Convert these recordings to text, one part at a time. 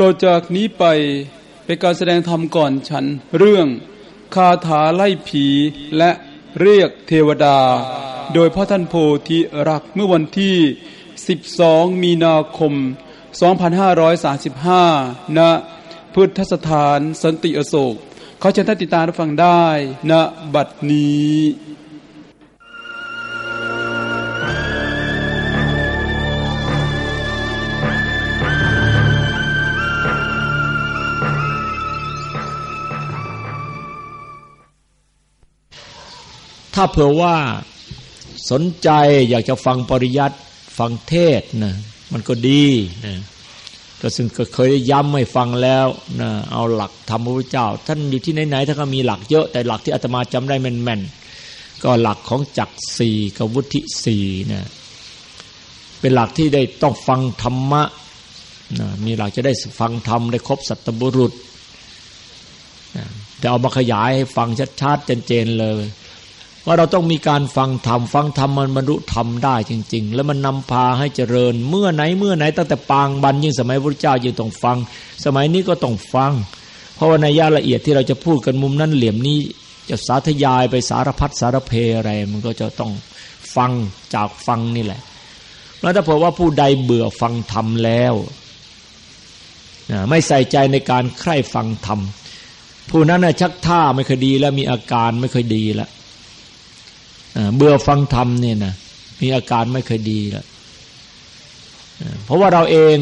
ต่อจากนี้ไปเป็นการแสดงธรรมก่อนฉัน เรื่องคาถาไล่ผีและเรียกเทวดา โดยพระท่านโพธิรักเมื่อวันที่ 12 มีนาคม 2535 ณพุทธสถานสันติอโศก เขาเชิญท่านติดตามรับฟังได้ณบัดนี้ ถ้าเผื่อว่าสนใจอยากจะฟังปริยัติฟังเทศนะมันก็ดีนะก็ซึ่งเคยย้ำให้ฟังแล้วนะเอาหลักธรรมพระพุทธเจ้า ท่านอยู่ที่ไหนๆท่านก็มีหลักเยอะแต่หลักที่อาตมาจำได้แม่นๆก็หลักของจักสี่กับวุฒิสี่นะเป็นหลักที่ได้ต้องฟังธรรมะนะมีหลักจะได้ฟังธรรมได้ครบสัตบุรุษนะแต่เอามาขยายให้ฟังชัดๆเจนๆเลย ว่าเราต้องมีการฟังธรรมฟังธรรมมันบรรลุธรรมได้จริง ๆ แล้วมันนำพาให้เจริญ เมื่อไหนเมื่อไหนตั้งแต่ปางบันยิ่งสมัยพระเจ้ายิ่งต้องฟัง สมัยนี้ก็ต้องฟัง เพราะว่าในยาละเอียดที่เราจะพูดกันมุมนั้นเหลี่ยมนี้จะสาธยายไปสารพัดสารเพอะไร มันก็จะต้องฟังจากฟังนี่แหละแล้วถ้าเผื่อว่าผู้ใดเบื่อฟังธรรมแล้วไม่ใส่ใจในการใคร่ฟังธรรมผู้นั้นชักท่าไม่คยดีแล้วมีอาการไม่คยดีแล้ว เบื่อฟังธรรมเนี่ยนะมีอาการไม่เคยดีแล้วเพราะว่าเราเอง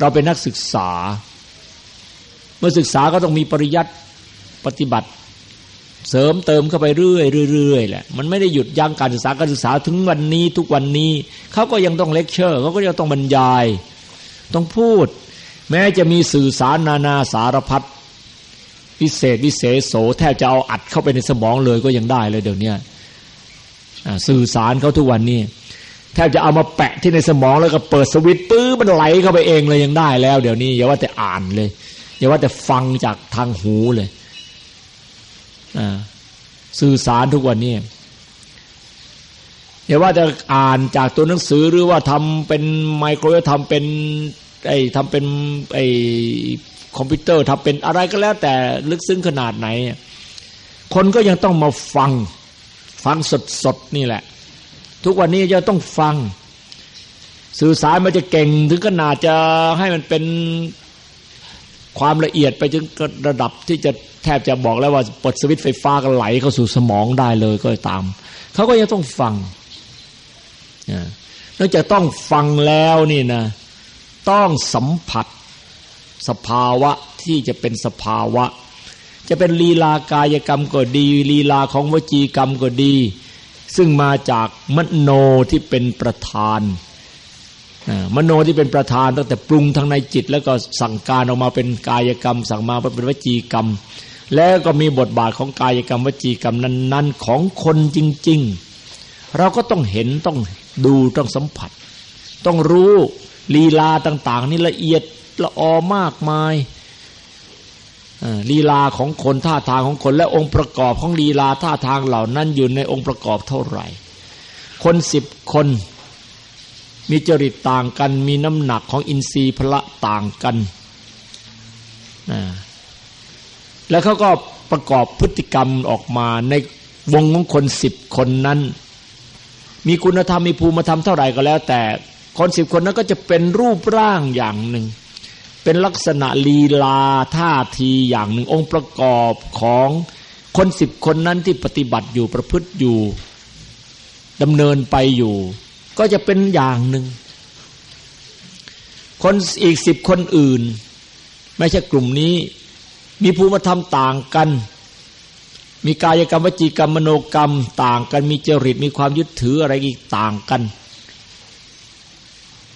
เราเป็นนักศึกษา เมื่อศึกษาก็ต้องมีปริยัติปฏิบัติ เสริมเติมเข้าไปเรื่อยเรื่อยแหละมันไม่ได้หยุดยั้งการศึกษาการศึกษาถึงวันนี้ทุกวันนี้เขาก็ยังต้องเลคเชอร์เขาก็ยังต้องบรรยาย ต้องพูด แม้จะมีสื่อสารนานาสารพัดวิเศษวิเศษโสแทบจะเอาอัดเข้าไปในสมองเลยก็ยังได้เลยเดี๋ยวนี้ สื่อสารเขาทุกวันนี้แทบจะเอามาแปะที่ในสมองแล้วก็เปิดสวิตปื้อมันไหลเข้าไปเองเลยยังได้แล้ว เดี๋ยวนี้อย่าว่าแต่อ่านเลยอย่าว่าแต่ฟังจากทางหูเลยสื่อสารทุกวันนี้อย่าว่าจะอ่านจากตัวหนังสือหรือว่าทำเป็นไมโครเวฟทำเป็นไอ้ทำเป็นไอ้คอมพิวเตอร์ทำเป็นอะไรก็แล้วแต่ลึกซึ้งขนาดไหน คนก็ยังต้องมาฟัง ฟังสดๆนี่แหละ ทุกวันนี้จะต้องฟัง สื่อสารมันจะเก่งถึงขนาดจะให้มันเป็นความละเอียดไปจนระดับที่จะแทบจะบอกแล้วว่าปลดสวิตไฟฟ้าก็ไหลเข้าสู่สมองได้เลยก็ตาม เขาก็ยังต้องฟังนอกจากต้องฟังแล้วนี่นะ ต้องสัมผัสสภาวะที่จะเป็นสภาวะ จะเป็นลีลากายกรรมก็ดี ลีลาของวจีกรรมก็ดี ซึ่งมาจากมโนที่เป็นประธานมโนที่เป็นประธานตั้งแต่ปรุงทางในจิต แล้วก็สั่งการออกมาเป็นกายกรรม สั่งมาเป็นวจีกรรม แล้วก็มีบทบาทของกายกรรมวจีกรรมนั้น ๆ ของคนจริง ๆ เราก็ต้องเห็นต้องดูต้องสัมผัส ต้องรู้ลีลาต่าง ๆ นี่ละเอียดละออมากมาย ลีลาของคนท่าทางของคนและองค์ประกอบของลีลาท่าทางเหล่านั้นอยู่ในองค์ประกอบเท่าไหร่ คนสิบคนมีจริตต่างกัน มีน้ำหนักของอินทรีย์พละต่างกัน แล้วเขาก็ประกอบพฤติกรรมออกมาในวงของคนสิบคนนั้น มีคุณธรรมมีภูมิธรรมเท่าไหร่ก็แล้ว แต่คนสิบคนนั้นก็จะเป็นรูปร่างอย่างหนึ่ง เป็นลักษณะลีลาท่าทีอย่างหนึ่งองค์ประกอบของคนสิบคนนั้นที่ปฏิบัติอยู่ประพฤติอยู่ดำเนินไปอยู่ ก็จะเป็นอย่างหนึ่ง คนอีกสิบคนอื่น ไม่ใช่กลุ่มนี้ มีภูมิธรรมต่างกัน มีกายกรรมวจีกรรมมโนกรรมต่างกัน มีจริตมีความยึดถืออะไรอีกต่างกัน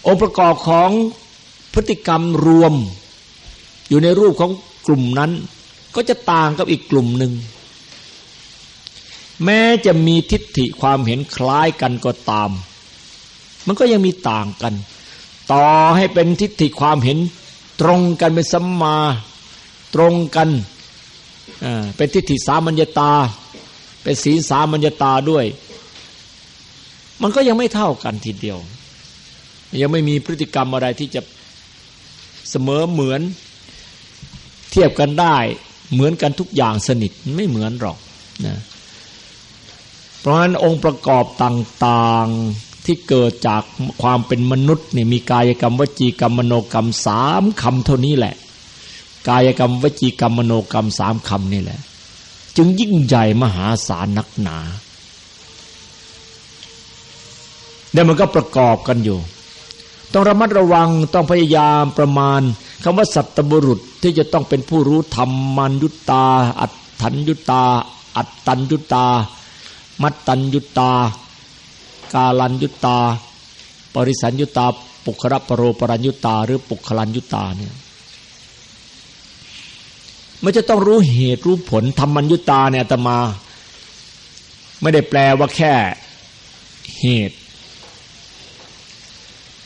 องค์ประกอบของ พฤติกรรมรวม อยู่ในรูปของกลุ่มนั้น ก็จะต่างกับอีกกลุ่มหนึ่ง แม้จะมีทิฏฐิความเห็นคล้ายกันก็ตาม มันก็ยังมีต่างกัน ต่อให้เป็นทิฏฐิความเห็นตรงกันเป็นสัมมาตรงกันเป็นทิฏฐิสามัญญตา เป็นศีลสามัญญตาด้วย มันก็ยังไม่เท่ากันทีเดียว ยังไม่มีพฤติกรรมอะไรที่จะ เสมอเหมือนเทียบกันได้ เหมือนกันทุกอย่างสนิทไม่เหมือนหรอกนะเพราะฉะนั้นองค์ประกอบต่างๆที่เกิดจากความเป็นมนุษย์เนี่ยมีกายกรรมวจีกรรมมโนกรรมสามคำเท่านี้แหละ กายกรรมวจีกรรมมโนกรรมสามคำนี่แหละ จึงยิ่งใหญ่มหาศาลนักหนาเดี๋ยวมันก็ประกอบกันอยู่ ต้องระมัดระวังต้องพยายามประมาณคำว่าสัตบุรุษที่จะต้องเป็นผู้รู้ธรรมันยุตา อัตถัญยุตา อัตตัญยุตา มัตตัญยุตา กาลัญยุตา ปริสัญยุตา ปุคระปรโรปรัญยุตา หรือปุคลัญยุตาเนี่ยมันจะต้องรู้เหตุรู้ผลธรรมัญยุตตาเนี่ยตมา ไม่ได้แปลว่าแค่เหตุ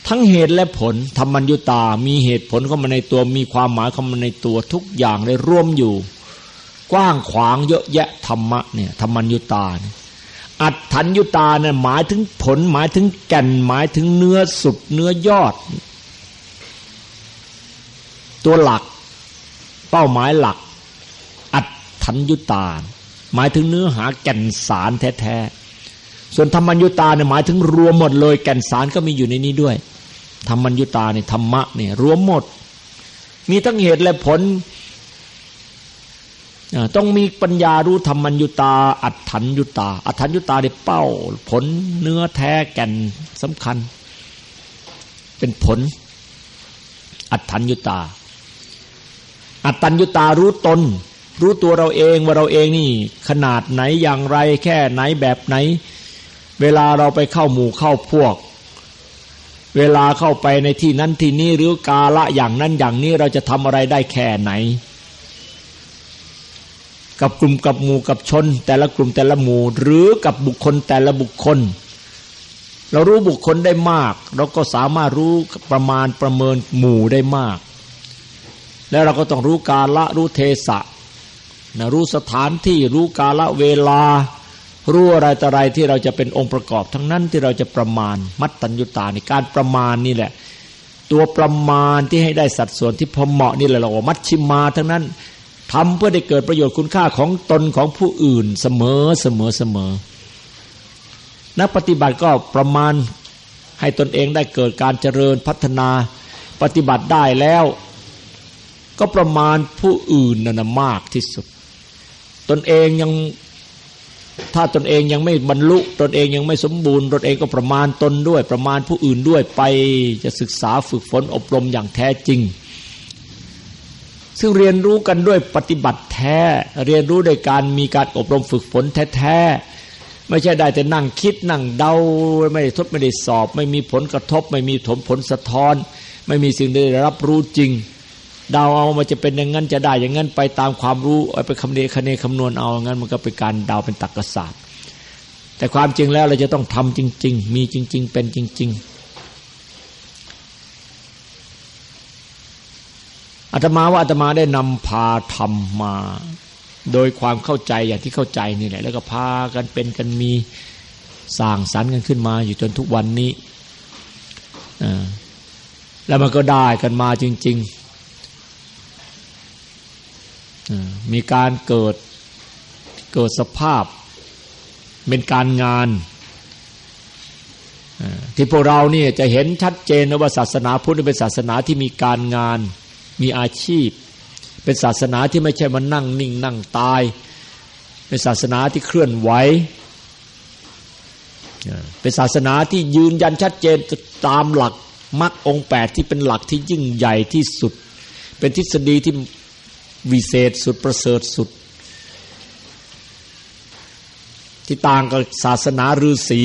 ทั้งเหตุและผลธรรมัญญุตา มีเหตุผลเข้ามาในตัว มีความหมายเข้ามาในตัวทุกอย่างได้ร่วมอยู่ กว้างขวางเยอะแยะธรรมะเนี่ยธรรมัญญุตาเนี่ยอัตถัญญุตาเนี่ยหมายถึงผลหมายถึงแก่นหมายถึงเนื้อสุดเนื้อยอด ตัวหลัก เป้าหมายหลัก อัตถัญญุตา หมายถึงเนื้อหาแก่นสารแท้ๆส่วนธรรมัญญุตาเนี่ยหมายถึงรวมหมดเลยแก่นสารก็มีอยู่ในนี้ด้วย ธรรมัญญุตาเนี่ยธรรมะเนี่ยรวมหมด มีทั้งเหตุและผล ต้องมีปัญญารู้ธรรมัญญุตา อัฏฐัญญุตา อัฏฐัญญุตาได้เป้า ผลเนื้อแท้แก่นสำคัญ เป็นผล อัฏฐัญญุตา อัตตัญญุตารู้ตน รู้ตัวเราเองว่าเราเองนี่ ขนาดไหนอย่างไรแค่ไหนแบบไหน เวลาเราไปเข้าหมู่เข้าพวก เวลาเข้าไปในที่นั้นที่นี้หรือกาละอย่างนั้นอย่างนี้เราจะทำอะไรได้แค่ไหน กับกลุ่มกับหมู่กับชน แต่ละกลุ่มแต่ละหมู่ หรือกับบุคคลแต่ละบุคคล เรารู้บุคคลได้มาก เราก็สามารถรู้ประมาณประเมินหมู่ได้มาก แล้วเราก็ต้องรู้กาละรู้เทศะนะรู้สถานที่รู้กาละเวลา รู้อะไรต่ออะไรที่เราจะเป็นองค์ประกอบทั้งนั้นที่เราจะประมาณมัดตัญญุตาในการประมาณนี่แหละ ตัวประมาณที่ให้ได้สัดส่วนที่พอเหมาะนี่แหละเรามัดชิมาทั้งนั้นทำเพื่อได้เกิดประโยชน์คุณค่าของตนของผู้อื่นเสมอเสมอเสมอ นักปฏิบัติก็ประมาณให้ตนเองได้เกิดการเจริญพัฒนาปฏิบัติได้แล้ว ก็ประมาณผู้อื่นนั่นมากที่สุด ตนเองยัง ถ้าตนเองยังไม่บรรลุ ตนเองยังไม่สมบูรณ์ตนเองก็ประมาณตนด้วย ประมาณผู้อื่นด้วยไปจะศึกษาฝึกฝนอบรมอย่างแท้จริง ซึ่งเรียนรู้กันด้วยปฏิบัติแท้ เรียนรู้โดยการมีการอบรมฝึกฝนแท้ๆไม่ใช่ได้แต่นั่งคิดนั่งเดาไม่ได้ทดไม่ได้สอบ ไม่มีผลกระทบ ไม่มีผลผลสะท้อน ไม่มีสิ่งใดรับรู้จริง เดาเอามันจะเป็นอย่างนั้นจะได้ อย่างนั้นไปตามความรู้เอาไปคำเนคเนคำนวณเอาอย่างนั้นมันก็เป็นการเดาเป็นตรรกศาสตร์ แต่ความจริงแล้วเราจะต้องทำจริง ๆ มีจริง ๆ เป็นจริง ๆอาตมาว่าอาตมาได้นำพาธรรมมา โดยความเข้าใจอย่างที่เข้าใจนี่แหละ แล้วก็พากันเป็นกันมีสร้างสรรค์กันขึ้นมาอยู่จนทุกวันนี้แล้วมันก็ได้กันมาจริง ๆ มีการเกิดเกิดสภาพ เป็นการงาน ที่พวกเราเนี่ยจะเห็นชัดเจนว่าศาสนาพุทธเป็นศาสนาที่มีการงาน มีอาชีพ เป็นศาสนาที่ไม่ใช่มานั่งนิ่งนั่งตาย เป็นศาสนาที่เคลื่อนไหวเป็นศาสนาที่ยืนยันชัดเจนตามหลักมรรคองแปดที่เป็นหลักที่ยิ่งใหญ่ที่สุด เป็นทฤษฎีที่ วิเศษสุดประเสริฐสุด ที่ต่างกับศาสนาฤาษี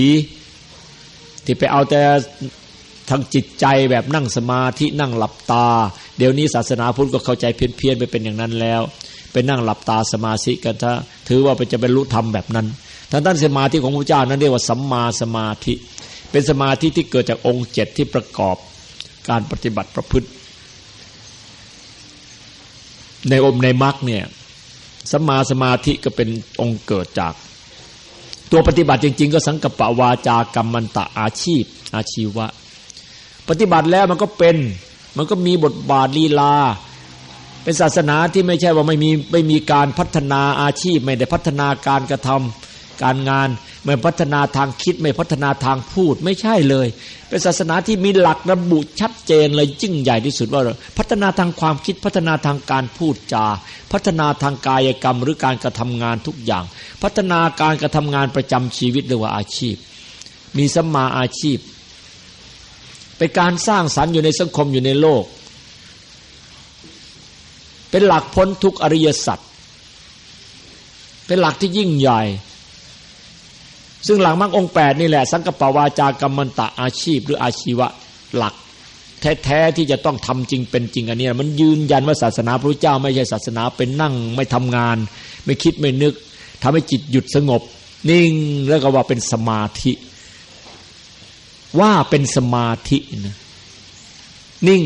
ที่ไปเอาแต่ทางจิตใจแบบนั่งสมาธินั่งหลับตา เดี๋ยวนี้ศาสนาพุทธก็เข้าใจเพี้ยนเพียนไปเป็นอย่างนั้นแล้วไปนั่งหลับตาสมาธิกันถ้าถือว่าเป็นจะเป็นรู้ธรรมแบบนั้นทางด้านสมาธิของพระเจ้านั้นเรียกว่าสัมมาสมาธิ เป็นสมาธิที่เกิดจากองค์เจ็ดที่ประกอบการปฏิบัติประพฤติ ในอมในมรรคเนี่ยสมาสมาธิก็เป็นองค์เกิดจาก ตัวปฏิบัติจริง ๆ ก็สังกปะวาจากรรมันตะอาชีพ อาชีวะ ปฏิบัติแล้วมันก็เป็นมันก็มีบทบาทลีลา เป็นศาสนาที่ไม่ใช่ว่าไม่มีไม่มีการพัฒนาอาชีพ ไม่ได้พัฒนาการกระทำการงาน ไม่พัฒนาทางคิดไม่พัฒนาทางพูดไม่ใช่เลย เป็นศาสนาที่มีหลักระบุชัดเจนเลยยิ่งใหญ่ที่สุดว่าพัฒนาทางความคิดพัฒนาทางการพูดจา พัฒนาทางกายกรรมหรือการกระทำงานทุกอย่าง พัฒนาการกระทำงานประจำชีวิตเรียกว่าอาชีพ มีสัมมาอาชีพเป็นการสร้างสรรค์อยู่ในสังคมอยู่ในโลก เป็นหลักพ้นทุกอริยสัจเป็นหลักที่ยิ่งใหญ่ ซึ่งหลังมรรคองแปดนี่แหละสังกปวาจากรรมันตะอาชีพ หรืออาชีวะหลัก แท้ๆที่จะต้องทำจริงเป็นจริงอันนี้มันยืนยันว่าศาสนาพระเจ้า ไม่ใช่ศาสนาเป็นนั่งไม่ทำงาน ไม่คิดไม่นึกทำให้จิตหยุดสงบ นิ่งแล้วก็ว่าเป็นสมาธิ ว่าเป็นสมาธินะนิ่ง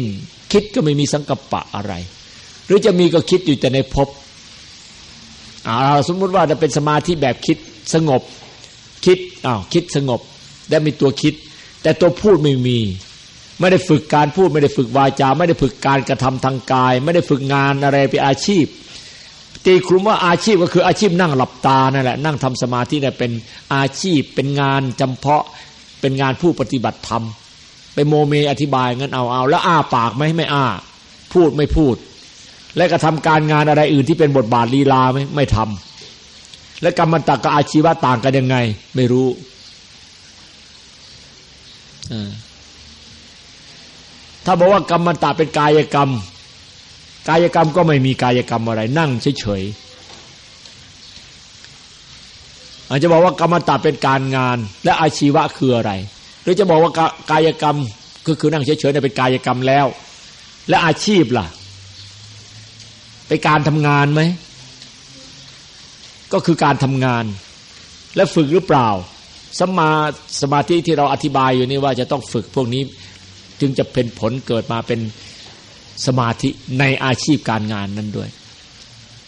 คิดก็ไม่มีสังกปะอะไร หรือจะมีก็คิดอยู่แต่ในภพอ่าสมมุติว่าจะเป็นสมาธิแบบคิดสงบ คิดอ้าวคิดสงบ ได้มีตัวคิด แต่ตัวพูดไม่มี ไม่ได้ฝึกการพูด ไม่ได้ฝึกวาจา ไม่ได้ฝึกการกระทำทางกาย ไม่ได้ฝึกงานอะไรเป็นอาชีพ ตีคลุมว่าอาชีพก็คืออาชีพนั่งหลับตานั่นแหละนั่งทำสมาธิเนี่ยเป็นอาชีพ เป็นงานจำเพาะเป็นงานผู้ปฏิบัติธรรมไปโมเมอธิบายงั้นเอาเอาแล้วอ้าปากไหมไม่อ้า พูดไม่พูด และกระทำการงานอะไรอื่นที่เป็นบทบาทลีลาไหมไม่ทำ และกรรมตะกับอาชีวะต่างกันยังไง ไม่รู้ถ้าบอกว่ากรรมตะเป็นกายกรรม กายกรรมก็ไม่มีกายกรรมอะไร นั่งเฉยๆอาจจะบอกว่ากรรมตะเป็นการงาน และอาชีวะคืออะไร หรือจะบอกว่ากายกรรมก็คือนั่งเฉยๆเป็นกายกรรมแล้ว และอาชีพล่ะไปการทำงานไหม ก็คือการทำงาน และฝึกหรือเปล่า สมาสมาธิที่เราอธิบายอยู่นี่ว่าจะต้องฝึกพวกนี้จึงจะเป็นผลเกิดมาเป็นสมาธิในอาชีพการงานนั้นด้วย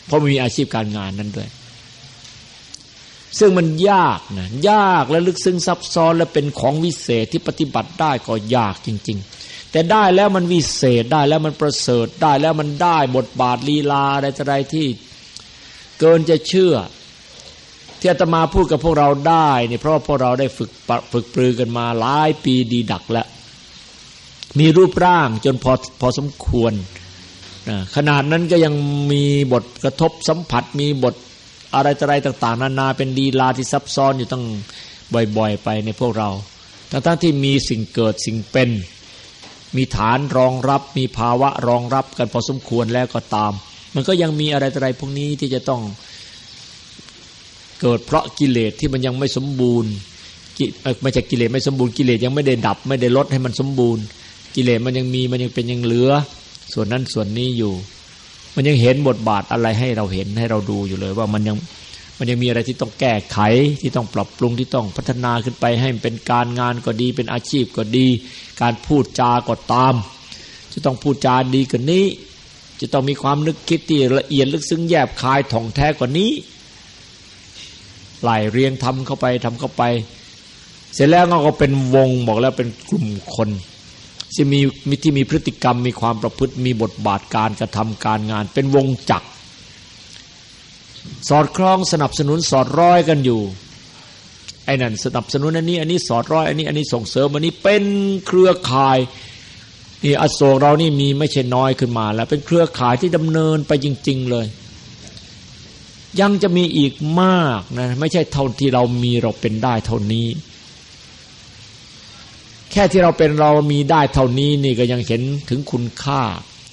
เพราะมีอาชีพการงานนั้นด้วย ซึ่งมันยากนะยากและลึกซึ้งซับซ้อนและเป็นของวิเศษที่ปฏิบัติได้ก็ยากจริง ๆ แต่ได้แล้วมันวิเศษได้แล้วมันประเสริฐได้แล้วมันได้บทบาทลีลาอะไรอะไรที่ เกินจะเชื่อ ที่อาตมาพูดกับพวกเราได้เนี่ยเพราะว่าพวกเราได้ฝึกฝึกปรือกันมาหลายปีดีดักแล้วมีรูปร่างจนพอพอสมควรนะขนาดนั้นก็ยังมีบทกระทบสัมผัส มีบทอะไรอะไรต่าง ๆ นานาเป็นดีลาที่ซับซ้อนอยู่ตั้งบ่อย ๆ ไปในพวกเราทั้งๆที่มีสิ่งเกิดสิ่งเป็น มีฐานรองรับ มีภาวะรองรับกันพอสมควรแล้วก็ตาม มันก็ยังมีอะไรอะไรพวกนี้ที่จะต้องเกิดเพราะกิเลสที่มันยังไม่สมบูรณ์ไม่ใช่กิเลสไม่สมบูรณ์กิเลสยังไม่ได้ดับ ไม่ได้ลดให้มันสมบูรณ์ กิเลสมันยังมีมันยังเป็นยังเหลือ ส่วนนั้นส่วนนี้อยู่ มันยังเห็นบทบาทอะไรให้เราเห็นให้เราดูอยู่เลย ว่ามันยังมันยังมีอะไรที่ต้องแก้ไขที่ต้องปรับปรุงที่ต้องพัฒนาขึ้นไปให้เป็นการงานก็ดีเป็นอาชีพก็ดี การพูดจาก็ตาม จะต้องพูดจาดีกว่านี้ จะต้องมีความนึกคิดที่ละเอียดลึกซึ้งแยบคายถ่องแท้กว่านี้ไล่เรียงทำเข้าไปทำเข้าไป เสร็จแล้วก็เป็นวงบอกแล้วเป็นกลุ่มคนที่มีที่มีพฤติกรรมมีความประพฤติมีบทบาทการกระทำการงาน เป็นวงจักร สอดคล้องสนับสนุนสอดร้อยกันอยู่ไอ้นั่นสนับสนุนอันนี้ อันนี้สอดร้อยอันนี้อันนี้ส่งเสริมอันนี้เป็นเครือข่าย นี่อโศกเรานี่มีไม่ใช่น้อยขึ้นมา แล้วเป็นเครือข่ายที่ดำเนินไปจริง ๆ เลย ยังจะมีอีกมากนะ ไม่ใช่เท่าที่เรามีเราเป็นได้เท่านี้ แค่ที่เราเป็นเรามีได้เท่านี้นี่ก็ยังเห็นถึงคุณค่า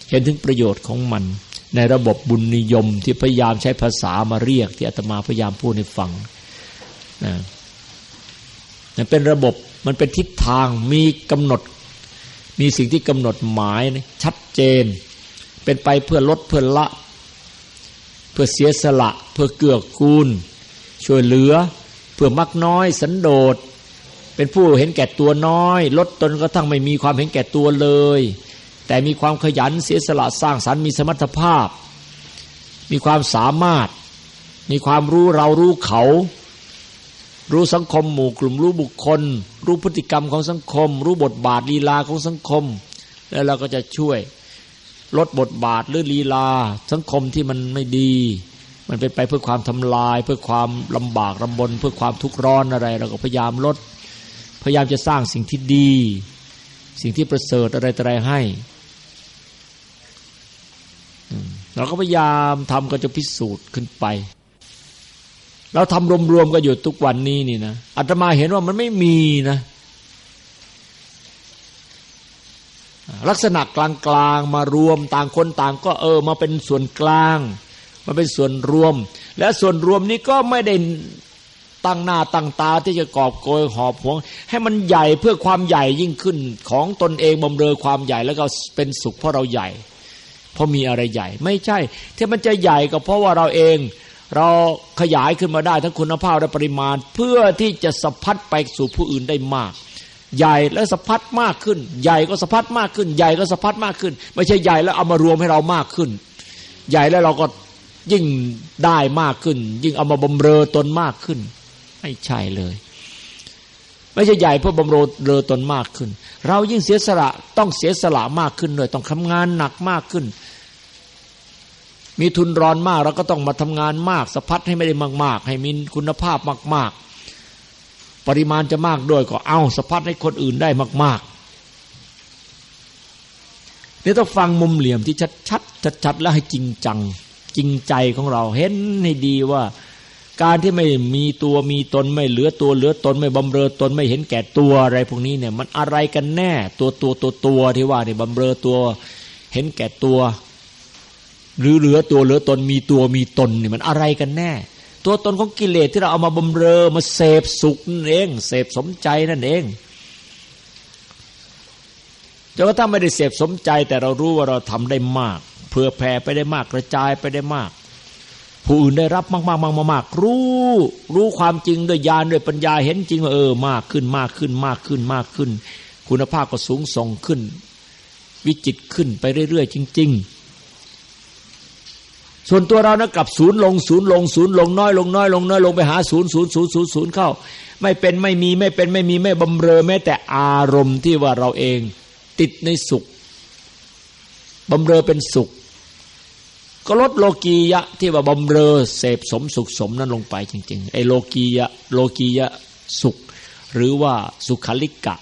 เห็นถึงประโยชน์ของมัน ในระบบบุญนิยมที่พยายามใช้ภาษามาเรียกที่อาตมาพยายามพูดให้ฟังนะเป็นระบบมันเป็นทิศทางมีกำหนด มีสิ่งที่กำหนดหมายชัดเจน เป็นไปเพื่อลดเพื่อละ เพื่อเสียสละ เพื่อเกื้อกูล ช่วยเหลือ เพื่อมักน้อยสันโดษ เป็นผู้เห็นแก่ตัวน้อย ลดตนก็ทั้งไม่มีความเห็นแก่ตัวเลย แต่มีความขยันเสียสละสร้างสรรค์มีสมรรถภาพ มีความสามารถ มีความรู้เรารู้เขา รู้สังคมหมู่กลุ่มรู้บุคคล รู้พฤติกรรมของสังคม รู้บทบาทลีลาของสังคม แล้วเราก็จะช่วยลดบทบาทหรือลีลา สังคมที่มันไม่ดี มันเป็นไปเพื่อความทำลาย เพื่อความลำบากลำบน เพื่อความทุกข์ร้อนอะไร เราก็พยายามลด พยายามจะสร้างสิ่งที่ดี สิ่งที่ประเสริฐอะไรต่ออะไรให้เราก็พยายามทำก็จะพิสูจน์ขึ้นไป เราทำรวมๆก็อยู่ทุกวันนี้นี่นะอาตมาเห็นว่ามันไม่มีนะลักษณะกลางๆมารวมต่างคนต่างก็เออมาเป็นส่วนกลาง มาเป็นส่วนรวม และส่วนรวมนี้ก็ไม่ได้ตั้งหน้าตั้งตาที่จะกอบโกยหอบหวง ให้มันใหญ่เพื่อความใหญ่ยิ่งขึ้นของตนเองบำเรอความใหญ่แล้วก็เป็นสุขเพราะเราใหญ่ เพราะมีอะไรใหญ่ ไม่ใช่ ที่มันจะใหญ่ก็เพราะว่าเราเอง เราขยายขึ้นมาได้ทั้งคุณภาพและปริมาณ เพื่อที่จะสะพัดไปสู่ผู้อื่นได้มาก ใหญ่แล้วสะพัดมากขึ้น ใหญ่ก็สะพัดมากขึ้น ใหญ่ก็สะพัดมากขึ้น ไม่ใช่ใหญ่แล้วเอามารวมให้เรามากขึ้น ใหญ่แล้วเราก็ยิ่งได้มากขึ้น ยิ่งเอามาบำเรอตนมากขึ้น ไม่ใช่เลย ไม่ใช่ใหญ่เพื่อบำเรอตนมากขึ้น เรายิ่งเสียสละต้องเสียสละมากขึ้นด้วยต้องทำงานหนักมากขึ้น มีทุนร้อนมากเราก็ต้องมาทำงานมากสะพัดให้ไม่ได้มาก ๆ ให้มีคุณภาพมาก ๆ ปริมาณจะมากด้วยก็เอาสะพัดให้คนอื่นได้มากๆนี่ต้องฟังมุมเหลี่ยมที่ชัดๆชัดๆแล้วให้จริงจัง จริงใจของเราเห็นให้ดีว่า การที่ไม่มีตัวมีตนไม่เหลือตัวเหลือตนไม่บำเรอตนไม่เห็นแก่ตัวอะไรพวกนี้เนี่ย มันอะไรกันแน่ ตัวตัวตัวตัวที่ว่าเนี่ยบำเรอตัว เห็นแก่ตัว หรือเหลือตัวเหลือตนมีตัวมีตนนี่มันอะไรกันแน่ ตัวตนของกิเลสที่เราเอามาบำเรอมาเสพสุขนั่นเองเสพสมใจนั่นเองจนกระทั่งไม่ได้เสพสมใจ แต่เรารู้ว่าเราทำได้มากเพื่อแผ่ไปได้มากกระจายไปได้มาก ผู้อื่นได้รับมากมากมากมากรู้ รู้ความจริงด้วยญาณด้วยปัญญาเห็นจริงว่าเออมากขึ้นมากขึ้นมากขึ้นมากขึ้น คุณภาพก็สูงส่งขึ้น วิจิตขึ้นไปเรื่อยๆ จริง ๆ ส่วนตัวเรานะกลับศูนย์ลงศูนย์ลงศูนย์ลงน้อยลงน้อยลงน้อยลงไปหาศูนย์ศูนย์ศูนย์ศูนย์ศูนย์เข้า ไม่เป็นไม่มีไม่เป็นไม่มีไม่บำเรอแม้แต่อารมณ์ที่ว่าเราเองติดในสุขบำเรอเป็นสุข ก็ลดโลกียะที่ว่าบำเรอเสพสมสุขสมนั้นลงไปจริงๆไอ้โลกียะโลกียะสุข หรือว่าสุขลิกะ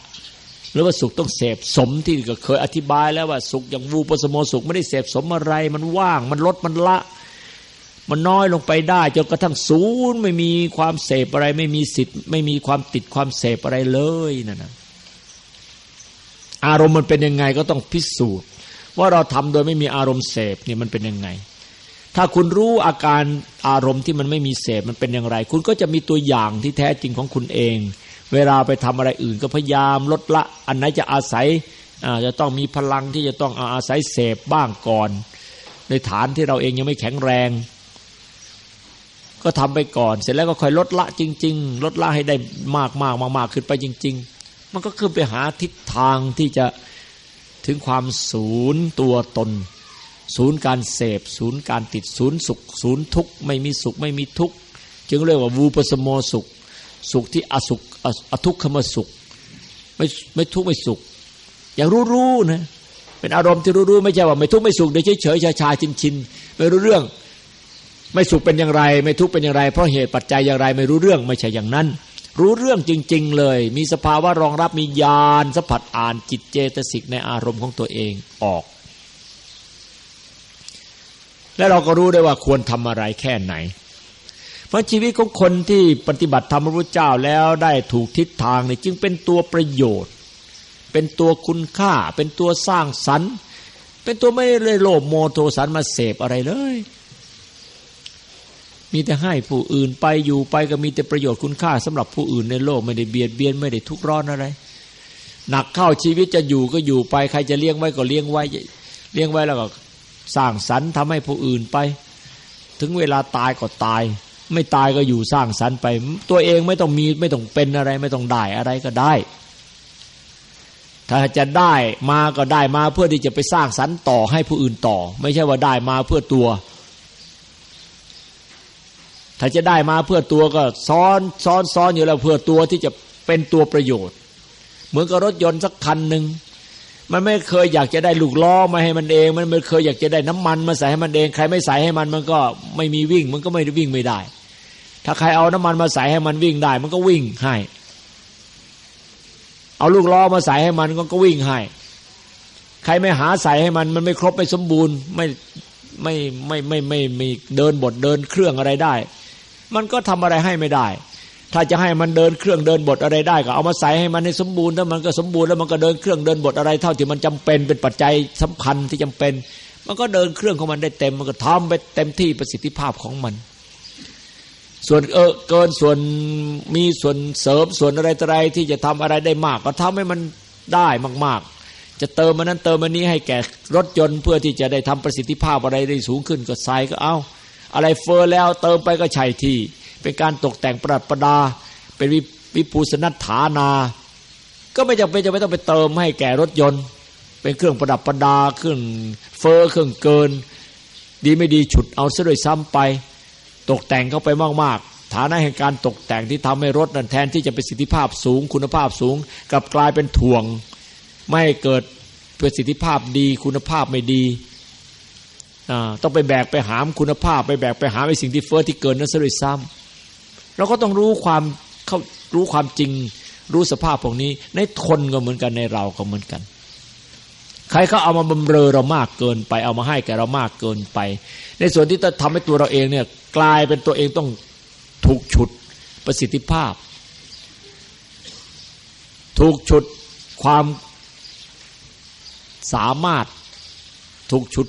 หรือว่าสุขต้องเสพสมที่เคยอธิบายแล้วว่าสุขอย่างวูปสมโมสุขไม่ได้เสพสมอะไร มันว่าง มันลดมันละ มันน้อยลงไปได้จนกระทั่งศูนย์ไม่มีความเสพอะไร ไม่มีสิทธิ์ ไม่มีความติดความเสพอะไรเลยนั่นนะอารมณ์มันเป็นยังไงก็ต้องพิสูจน์ ว่าเราทำโดยไม่มีอารมณ์เสพเนี่ยมันเป็นยังไง ถ้าคุณรู้อาการอารมณ์ที่มันไม่มีเสพมันเป็นอย่างไร คุณก็จะมีตัวอย่างที่แท้จริงของคุณเอง เวลาไปทำอะไรอื่นก็พยายามลดละ อันไหนจะอาศัยจะต้องมีพลังที่จะต้องอาศัยเสพบ้างก่อน ในฐานที่เราเองยังไม่แข็งแรง ก็ทำไปก่อน เสร็จแล้วก็ค่อยลดละจริง ๆ ลดละให้ได้มากมากมากมากขึ้นไปจริง ๆ มันก็คือไปหาทิศทางที่จะถึงความศูนย์ตัวตน ศูนย์การเสพ ศูนย์การติดศูนย์สุข ศูนย์ทุกข์ไม่มีสุขไม่มีทุกข์จึงเรียกว่าวูปสโมสุข สุขที่อสุขอทุกขมสุข ไม่ไม่ทุกข์ไม่สุข อย่างรู้ๆนะเป็นอารมณ์ที่รู้ๆไม่ใช่ว่าไม่ทุกข์ไม่สุขเดี๋ยวเฉยๆชาๆชินไม่รู้เรื่อง ไม่สุขเป็นอย่างไร ไม่ทุกข์เป็นอย่างไร เพราะเหตุปัจจัยอย่างไร ไม่รู้เรื่องไม่ใช่อย่างนั้น รู้เรื่องจริง ๆ เลย มีสภาวะรองรับมีญาณสัมผัสอ่านจิตเจตสิกในอารมณ์ของตัวเองออก และเราก็รู้ได้ว่าควรทำอะไรแค่ไหน เพราะชีวิตของคนที่ปฏิบัติธรรมพระพุทธเจ้าแล้วได้ถูกทิศทางนี่จึงเป็นตัวประโยชน์ เป็นตัวคุณค่า เป็นตัวสร้างสรรค์ เป็นตัวไม่เลยโลภโมโทสันมาเสพอะไรเลย มีแต่ให้ผู้อื่นไปอยู่ไปก็มีแต่ประโยชน์คุณค่าสำหรับผู้อื่นในโลกไม่ได้เบียดเบียนไม่ได้ทุกข์ร้อนอะไร หนักเข้าชีวิตจะอยู่ก็อยู่ไปใครจะเลี้ยงไว้ก็เลี้ยงไว้ เลี้ยงไว้แล้วก็สร้างสรรค์ทำให้ผู้อื่นไป ถึงเวลาตายก็ตาย ไม่ตายก็อยู่สร้างสรรค์ไป ตัวเองไม่ต้องมีไม่ต้องเป็นอะไร ไม่ต้องได้อะไรก็ได้ ถ้าจะได้มาก็ได้มาเพื่อที่จะไปสร้างสรรค์ต่อให้ผู้อื่นต่อ ไม่ใช่ว่าได้มาเพื่อตัว ถ้าจะได้มาเพื่อตัวก็ซ้อนซ้อนซ้อนอยู่แล้วเพื่อตัวที่จะเป็นตัวประโยชน์ เหมือนกับรถยนต์สักคันหนึ่งมันไม่เคยอยากจะได้ลูกล้อมาให้มันเอง มันไม่เคยอยากจะได้น้ำมันมาใส่ให้มันเอง ใครไม่ใส่ให้มันมันก็ไม่มีวิ่ง มันก็ไม่วิ่งไม่ได้ ถ้าใครเอาน้ำมันมาใส่ให้มันวิ่งได้ มันก็วิ่งให้ เอาลูกล้อมาใส่ให้มันก็วิ่งให้ ใครไม่หาใส่ให้มัน มันไม่ครบไม่สมบูรณ์ไม่ไม่ไม่ไม่ไม่ไม่เดินบทเดินเครื่องอะไรได้ มันก็ทำอะไรให้ไม่ได้ ถ้าจะให้มันเดินเครื่องเดินบทอะไรได้ก็เอามาใส่ให้มันให้สมบูรณ์แล้วมันก็สมบูรณ์แล้วมันก็เดินเครื่องเดินบทอะไร เท่าที่มันจำเป็นเป็นปัจจัยสำคัญที่จำเป็น มันก็เดินเครื่องของมันได้เต็ม มันก็ทำไปเต็มที่ประสิทธิภาพของมัน ส่วนเออเกินส่วนมีส่วนเสริมส่วนอะไรอะไรที่จะทำอะไรได้มาก ก็ทำให้มันได้มาก ๆ จะเติมมันนั้นเติมมันนี้ให้แก่รถยนต์เพื่อที่จะได้ทำประสิทธิภาพอะไรได้สูงขึ้นก็ใส่ก็เอาอะไรเฟอร์แล้วเติมไปก็ใช่ที่ เป็นการตกแต่งประดับประดา เป็นวิปูสนัฐานา ก็ไม่จำเป็นจะไม่ต้องไปเติมให้แก่รถยนต์ เป็นเครื่องประดับประดาเครื่องเฟอร์เครื่องเกิน ดีไม่ดีฉุดเอาซะด้วยซ้ำไป ตกแต่งเข้าไปมาก ๆ ฐานะแห่งการตกแต่งที่ทำให้รถนั้นแทนที่จะเป็นสิทธิภาพสูงคุณภาพสูงกลับกลายเป็นถ่วง ไม่เกิดประสิทธิภาพดีคุณภาพไม่ดีต้องไปแบกไปหามคุณภาพ ไปแบกไปหามไอ้สิ่งที่เฟอร์ที่เกินนั้นซะด้วยซ้ำเราก็ต้องรู้ความเขารู้ความจริง รู้สภาพพวกนี้ ในคนก็เหมือนกันในเราก็เหมือนกัน ใครเขาเอามาบำเรอเรามากเกินไป เอามาให้แกเรามากเกินไป ในส่วนที่จะทำให้ตัวเราเองเนี่ยกลายเป็นตัวเองต้องถูกฉุดประสิทธิภาพ ถูกฉุดความสามารถถูกฉุด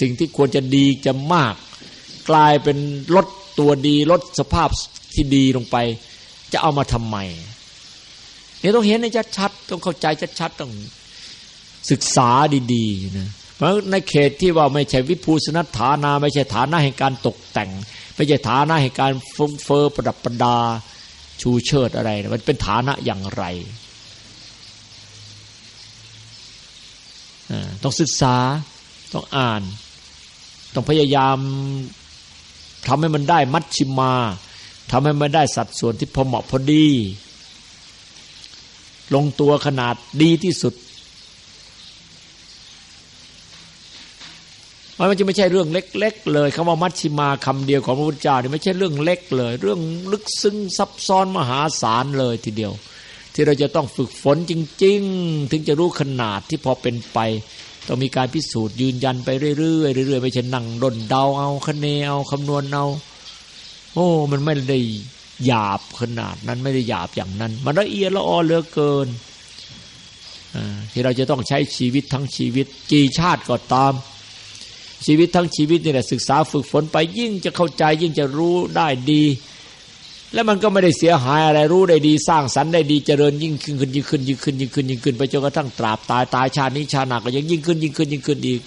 สิ่งที่ควรจะดีจะมาก กลายเป็นลดตัวดีลดสภาพที่ดีลงไป จะเอามาทำไมเนี่ยต้องเห็นในชัดๆต้องเข้าใจชัดๆต้อง ศึกษาดีๆนะเพราะในเขตที่ว่าไม่ใช่วิภูสนัฐานาไม่ใช่ฐานะแห่งการตกแต่ง ไม่ใช่ฐานะแห่งการฟุ้งเฟอ้อประดับประดาชูเชิดอะไรมันเป็นฐานะอย่างไรต้องศึกษาต้องอ่าน ต้องพยายามทำให้มันได้มัชชิมาทำให้มันได้สัดส่วนที่พอเหมาะพอดี ลงตัวขนาดดีที่สุด มันจะไม่ใช่เรื่องเล็ก ๆ เลยคำว่ามัชชิมาคำเดียวของพระพุทธเจ้าเนี่ยไม่ใช่เรื่องเล็กเลย เรื่องลึกซึ้งซับซ้อนมหาศาลเลยทีเดียว ที่เราจะต้องฝึกฝนจริง ๆ ถึงจะรู้ขนาดที่พอเป็นไปต้องมีการพิสูจน์ยืนยันไปเรื่อยๆเรื่อยๆไม่ใช่นั่งดนเดาเอาคะเนเอาคำนวณเอาโอ้ มันไม่ได้หยาบขนาดนั้นไม่ได้หยาบอย่างนั้น มันละเอียดละออเหลือเกินที่เราจะต้องใช้ชีวิตทั้งชีวิต กี่ชาติก็ตาม ชีวิตทั้งชีวิตนี่แหละศึกษาฝึกฝนไปยิ่งจะเข้าใจยิ่งจะรู้ได้ดี แล้วมันก็ไม่ได้เสียหายอะไรรู้ได้ดี สร้างสรรค์ได้ดีเจริญยิ่งขึ้นขึ้นยิ่งขึ้นยิ่งขึ้นยิ่งขึ้นยิ่งขึ้นไปจนกระทั่งตราบตายตายชาตินี้ชาหนักก็ยังยิ่งขึ้นยิ่งขึ้นยิ่งขึ้นอีก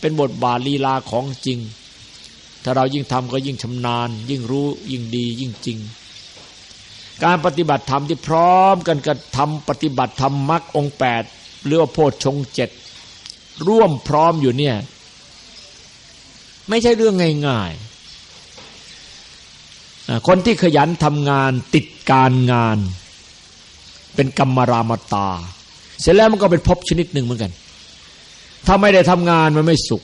เป็นบทบาทลีลาของจริง ถ้าเรายิ่งทำก็ยิ่งชำนาญ ยิ่งรู้ยิ่งดียิ่งจริงการปฏิบัติธรรมที่พร้อมกันกับทำปฏิบัติธรรมมรรคองแปดหรือว่าโพชฌงเจ็ดร่วมพร้อมอยู่เนี่ย ไม่ใช่เรื่องง่ายๆ คนที่ขยันทำงานติดการงาน เป็นกรรมรามตา เสร็จแล้วมันก็เป็นภพชนิดหนึ่งเหมือนกัน ถ้าไม่ได้ทำงานมันไม่สุข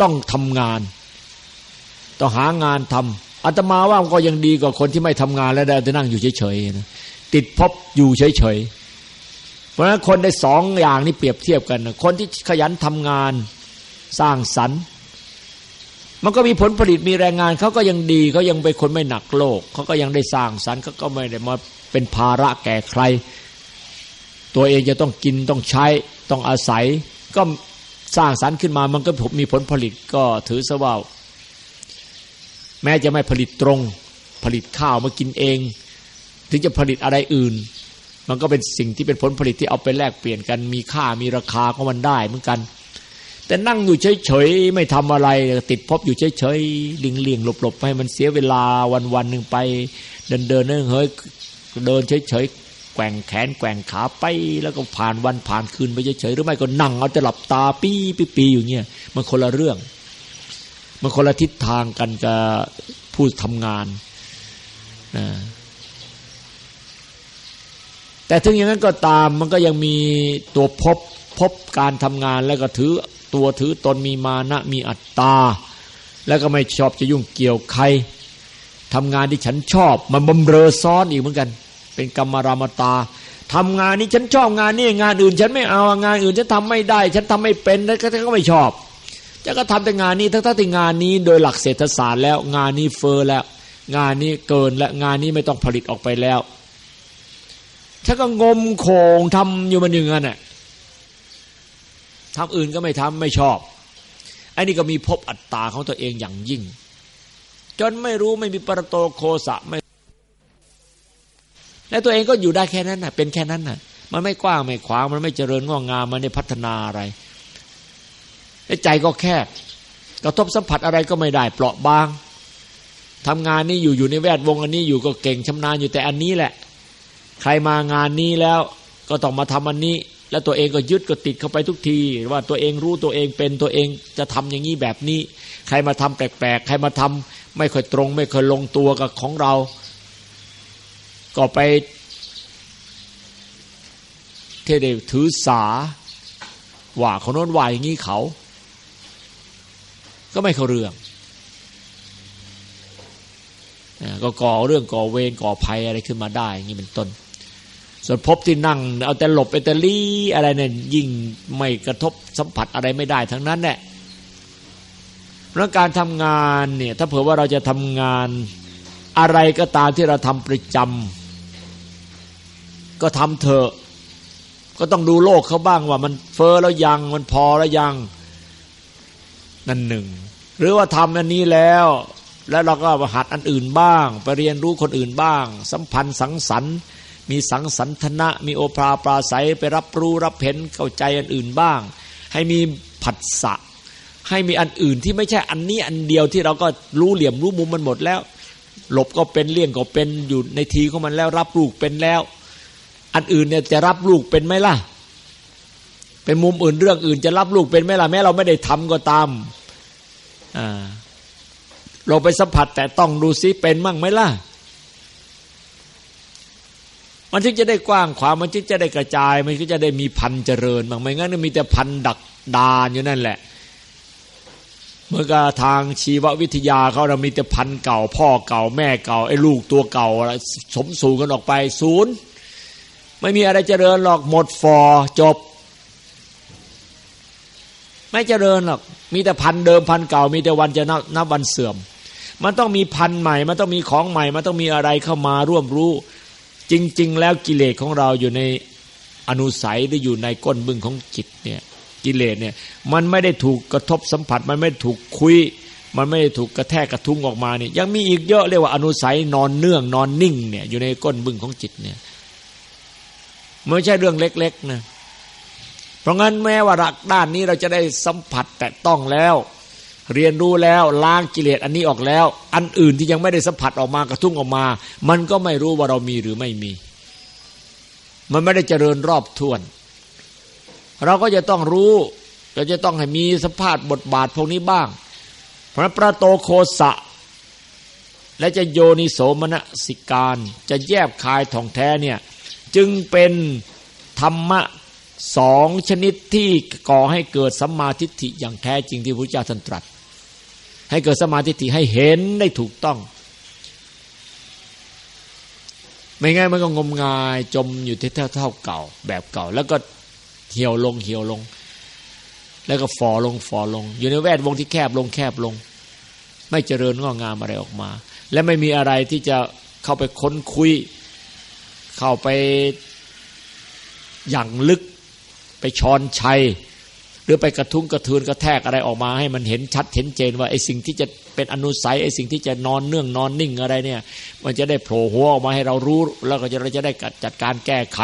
ต้องทำงาน ต้องหางานทำอาตมาว่ามันก็ยังดีกว่าคนที่ไม่ทำงานแล้วได้จะนั่งอยู่เฉยๆนะติดพบอยู่เฉยๆเพราะฉะนั้นคนได้สองอย่างนี้เปรียบเทียบกัน คนที่ขยันทำงานสร้างสรรค์ มันก็มีผลผลิตมีแรงงานเขาก็ยังดีเขายังเป็นคนไม่หนักโลกเขาก็ยังได้สร้างสรรค์เขาก็ไม่ได้มาเป็นภาระแก่ใคร ตัวเองจะต้องกินต้องใช้ต้องอาศัย ก็สร้างสรรค์ขึ้นมามันก็มีผลผลิตก็ถือซะว่าแม้จะไม่ผลิตตรง ผลิตข้าวมากินเอง ถึงจะผลิตอะไรอื่น มันก็เป็นสิ่งที่เป็นผลผลิตที่เอาไปแลกเปลี่ยนกัน มีค่ามีราคาของมันได้เหมือนกัน แต่นั่งอยู่เฉยๆไม่ทำอะไร ติดพบอยู่เฉยๆลิงเลี่ยงหลบๆให้มันเสียเวลาวันๆหนึ่งไป เดินเดินเนื่องเฮ้ยเดินเฉยๆแกว่งแขนแกว่งขาไป แล้วก็ผ่านวันผ่านคืนไปเฉยๆหรือไม่ก็นั่งเอาแต่หลับตาปี้ปีๆอยู่เงี้ยมันคนละเรื่อง มันคนละทิศทางกันกับผู้ทำงานนะแต่ถึงอย่างนั้นก็ตามมันก็ยังมีตัวพบพบการทำงานแล้วก็ถือ ตัวถือตนมีมานะมีอัตตา แล้วก็ไม่ชอบจะยุ่งเกี่ยวใครทำงานที่ฉันชอบ มันบำเรอซ้อนอีกเหมือนกัน เป็นกรรมรามตาทำงานนี้ฉันชอบงานนี้งานอื่น ฉันไม่เอางานอื่นฉันทำไม่ได้ ฉันทำไม่เป็นแล้วก็ไม่ชอบจะก็ทำแต่งานนี้ทั้งที่งานนี้โดยหลักเศรษฐศาสตร์แล้ว งานนี้เฟอร์แล้ว งานนี้เกินและงานนี้ไม่ต้องผลิตออกไปแล้วฉันก็งมโขงทำอยู่มันอย่างนั้นน่ะ ทำอื่นก็ไม่ทำไม่ชอบไอ้นี่ก็มีพบอัตตาของตัวเองอย่างยิ่ง จนไม่รู้ไม่มีปรโตโคสะไม่และตัวเองก็อยู่ได้แค่นั้นน่ะ เป็นแค่นั้นน่ะ มันไม่กว้างไม่ขวางมันไม่เจริญงอกงามมันไม่พัฒนาอะไรใจก็แคบกระทบสัมผัสอะไรก็ไม่ได้ เปราะบางทำงานนี้อยู่อยู่ในแวดวงอันนี้อยู่ก็เก่งชำนาญอยู่แต่อันนี้แหละ ใครมางานนี้แล้วก็ต้องมาทำอันนี้ แล้วตัวเองก็ยึดก็ติดเข้าไปทุกที ว่าตัวเองรู้ตัวเองเป็นตัวเองจะทำอย่างนี้แบบนี้ ใครมาทำแปลกๆ ใครมาทำไม่ค่อยตรง ไม่ค่อยลงตัวกับของเรา ก็ไปเทเดถือสาว่าเขาโน้นว่าอย่างนี้เขา ก็ไม่เข้าเรื่องก็ก่อเรื่องก่อเวรก่อภัยอะไรขึ้นมาได้อย่างนี้เป็นต้น ส่วนพบที่นั่ง เอาแต่หลบไปแต่ลี่อะไรเนี่ยยิ่งไม่กระทบสัมผัสอะไรไม่ได้ทั้งนั้นแหละเพราะการทำงานเนี่ยถ้าเผื่อว่าเราจะทำงานอะไรก็ตามที่เราทำประจำก็ทำเถอะก็ต้องดูโลกเขาบ้างว่ามันเฟอแล้วยังมันพอแล้วยังนั่นหนึ่ง หรือว่าทำอันนี้แล้ว แล้วเราก็หัดอันอื่นบ้าง ไปเรียนรู้คนอื่นบ้าง สัมพันธ์สังสรรค์ มีสังสรรทนะมีโอภาปราศัยไปรับรู้รับเห็นเข้าใจอันอื่นบ้าง ให้มีผัสสะให้มีอันอื่นที่ไม่ใช่อันนี้อันเดียวที่เราก็รู้เหลี่ยมรู้มุมมันหมดแล้ว หลบก็เป็นเลี่ยงก็เป็นอยู่ในทีของมันแล้วรับลูกเป็นแล้ว อันอื่นเนี่ยจะรับลูกเป็นไหมล่ะ เป็นมุมอื่นเรื่องอื่นจะรับลูกเป็นไหมล่ะแม้เราไม่ได้ทำก็ตามเราไปสัมผัสแต่ต้องดูซิเป็นมั่งไหมล่ะ มันจึงจะได้กว้างขวางมันจึงจะได้กระจาย มันก็จะได้มีพันเจริญบางไม่งั้นมีแต่พันดักดานอยู่นั่นแหละเมื่อกทางชีววิทยาเขาเรามีแต่พันเก่า พ่อเก่าแม่เก่าไอ้ลูกตัวเก่าสมสู่กันออกไปศูนย์ไม่มีอะไรเจริญหรอกหมดฟอจบ ไม่เจริญหรอกมีแต่พันเดิมพันเก่า มีแต่วันจะนับนับวันเสื่อม มันต้องมีพันใหม่ มันต้องมีของใหม่ มันต้องมีอะไรเข้ามาร่วมรู้ จริง ๆ แล้วกิเลสของเราอยู่ในอนุสัยหรืออยู่ในก้นบึ้งของจิตเนี่ยกิเลสเนี่ยมันไม่ได้ถูกกระทบสัมผัส มันไม่ถูกคุย มันไม่ได้ถูกกระแทกกระทุ้งออกมาเนี่ยยังมีอีกเยอะเรียกว่าอนุสัยนอนเนื่องนอนนิ่งเนี่ยอยู่ในก้นบึ้งของจิตเนี่ยไม่ใช่เรื่องเล็ก ๆนะเพราะงั้นแม้ว่ารักด้านนี้เราจะได้สัมผัสแต่ต้องแล้ว เรียนรู้แล้วล้างกิเลสอันนี้ออกแล้ว อันอื่นที่ยังไม่ได้สัมผัสออกมากระทุ้งออกมา มันก็ไม่รู้ว่าเรามีหรือไม่มี มันไม่ได้เจริญรอบท้วน เราก็จะต้องรู้เราจะต้องให้มีสภาพบทบาทพวกนี้บ้าง เพราะประโตโคสะ และจะโยนิโสมนสิการ จะแยบคายท่องแท้เนี่ยจึงเป็นธรรมะสองชนิดที่ก่อให้เกิดสัมมาทิฏฐิอย่างแท้จริงที่พระเจ้าท่านตรัส ให้เกิดสมาทิให้เห็นได้ถูกต้อง ไม่งั้นมันก็งมงายจมอยู่ที่เท่าเท่าเก่า แบบเก่า แล้วก็เหี่ยวลงเหี่ยวลง แล้วก็ฟอลงฟอลง อยู่ในแวดวงที่แคบลงแคบลง ไม่เจริญงอกงามอะไรออกมา และไม่มีอะไรที่จะเข้าไปค้นคุย เข้าไปอย่างลึกไปชอนชัย รือไปกระทุ้งกระทืนกระแทกอะไรออกมาให้มันเห็นชัดเห็นเจนว่าไอ้สิ่งที่จะเป็นอนุสัยไอ้สิ่งที่จะนอนเนื่องนอนนิ่งอะไรเนี่ย มันจะได้โผล่หัวออกมาให้เรารู้ แล้วก็จะเราจะได้จัดการแก้ไข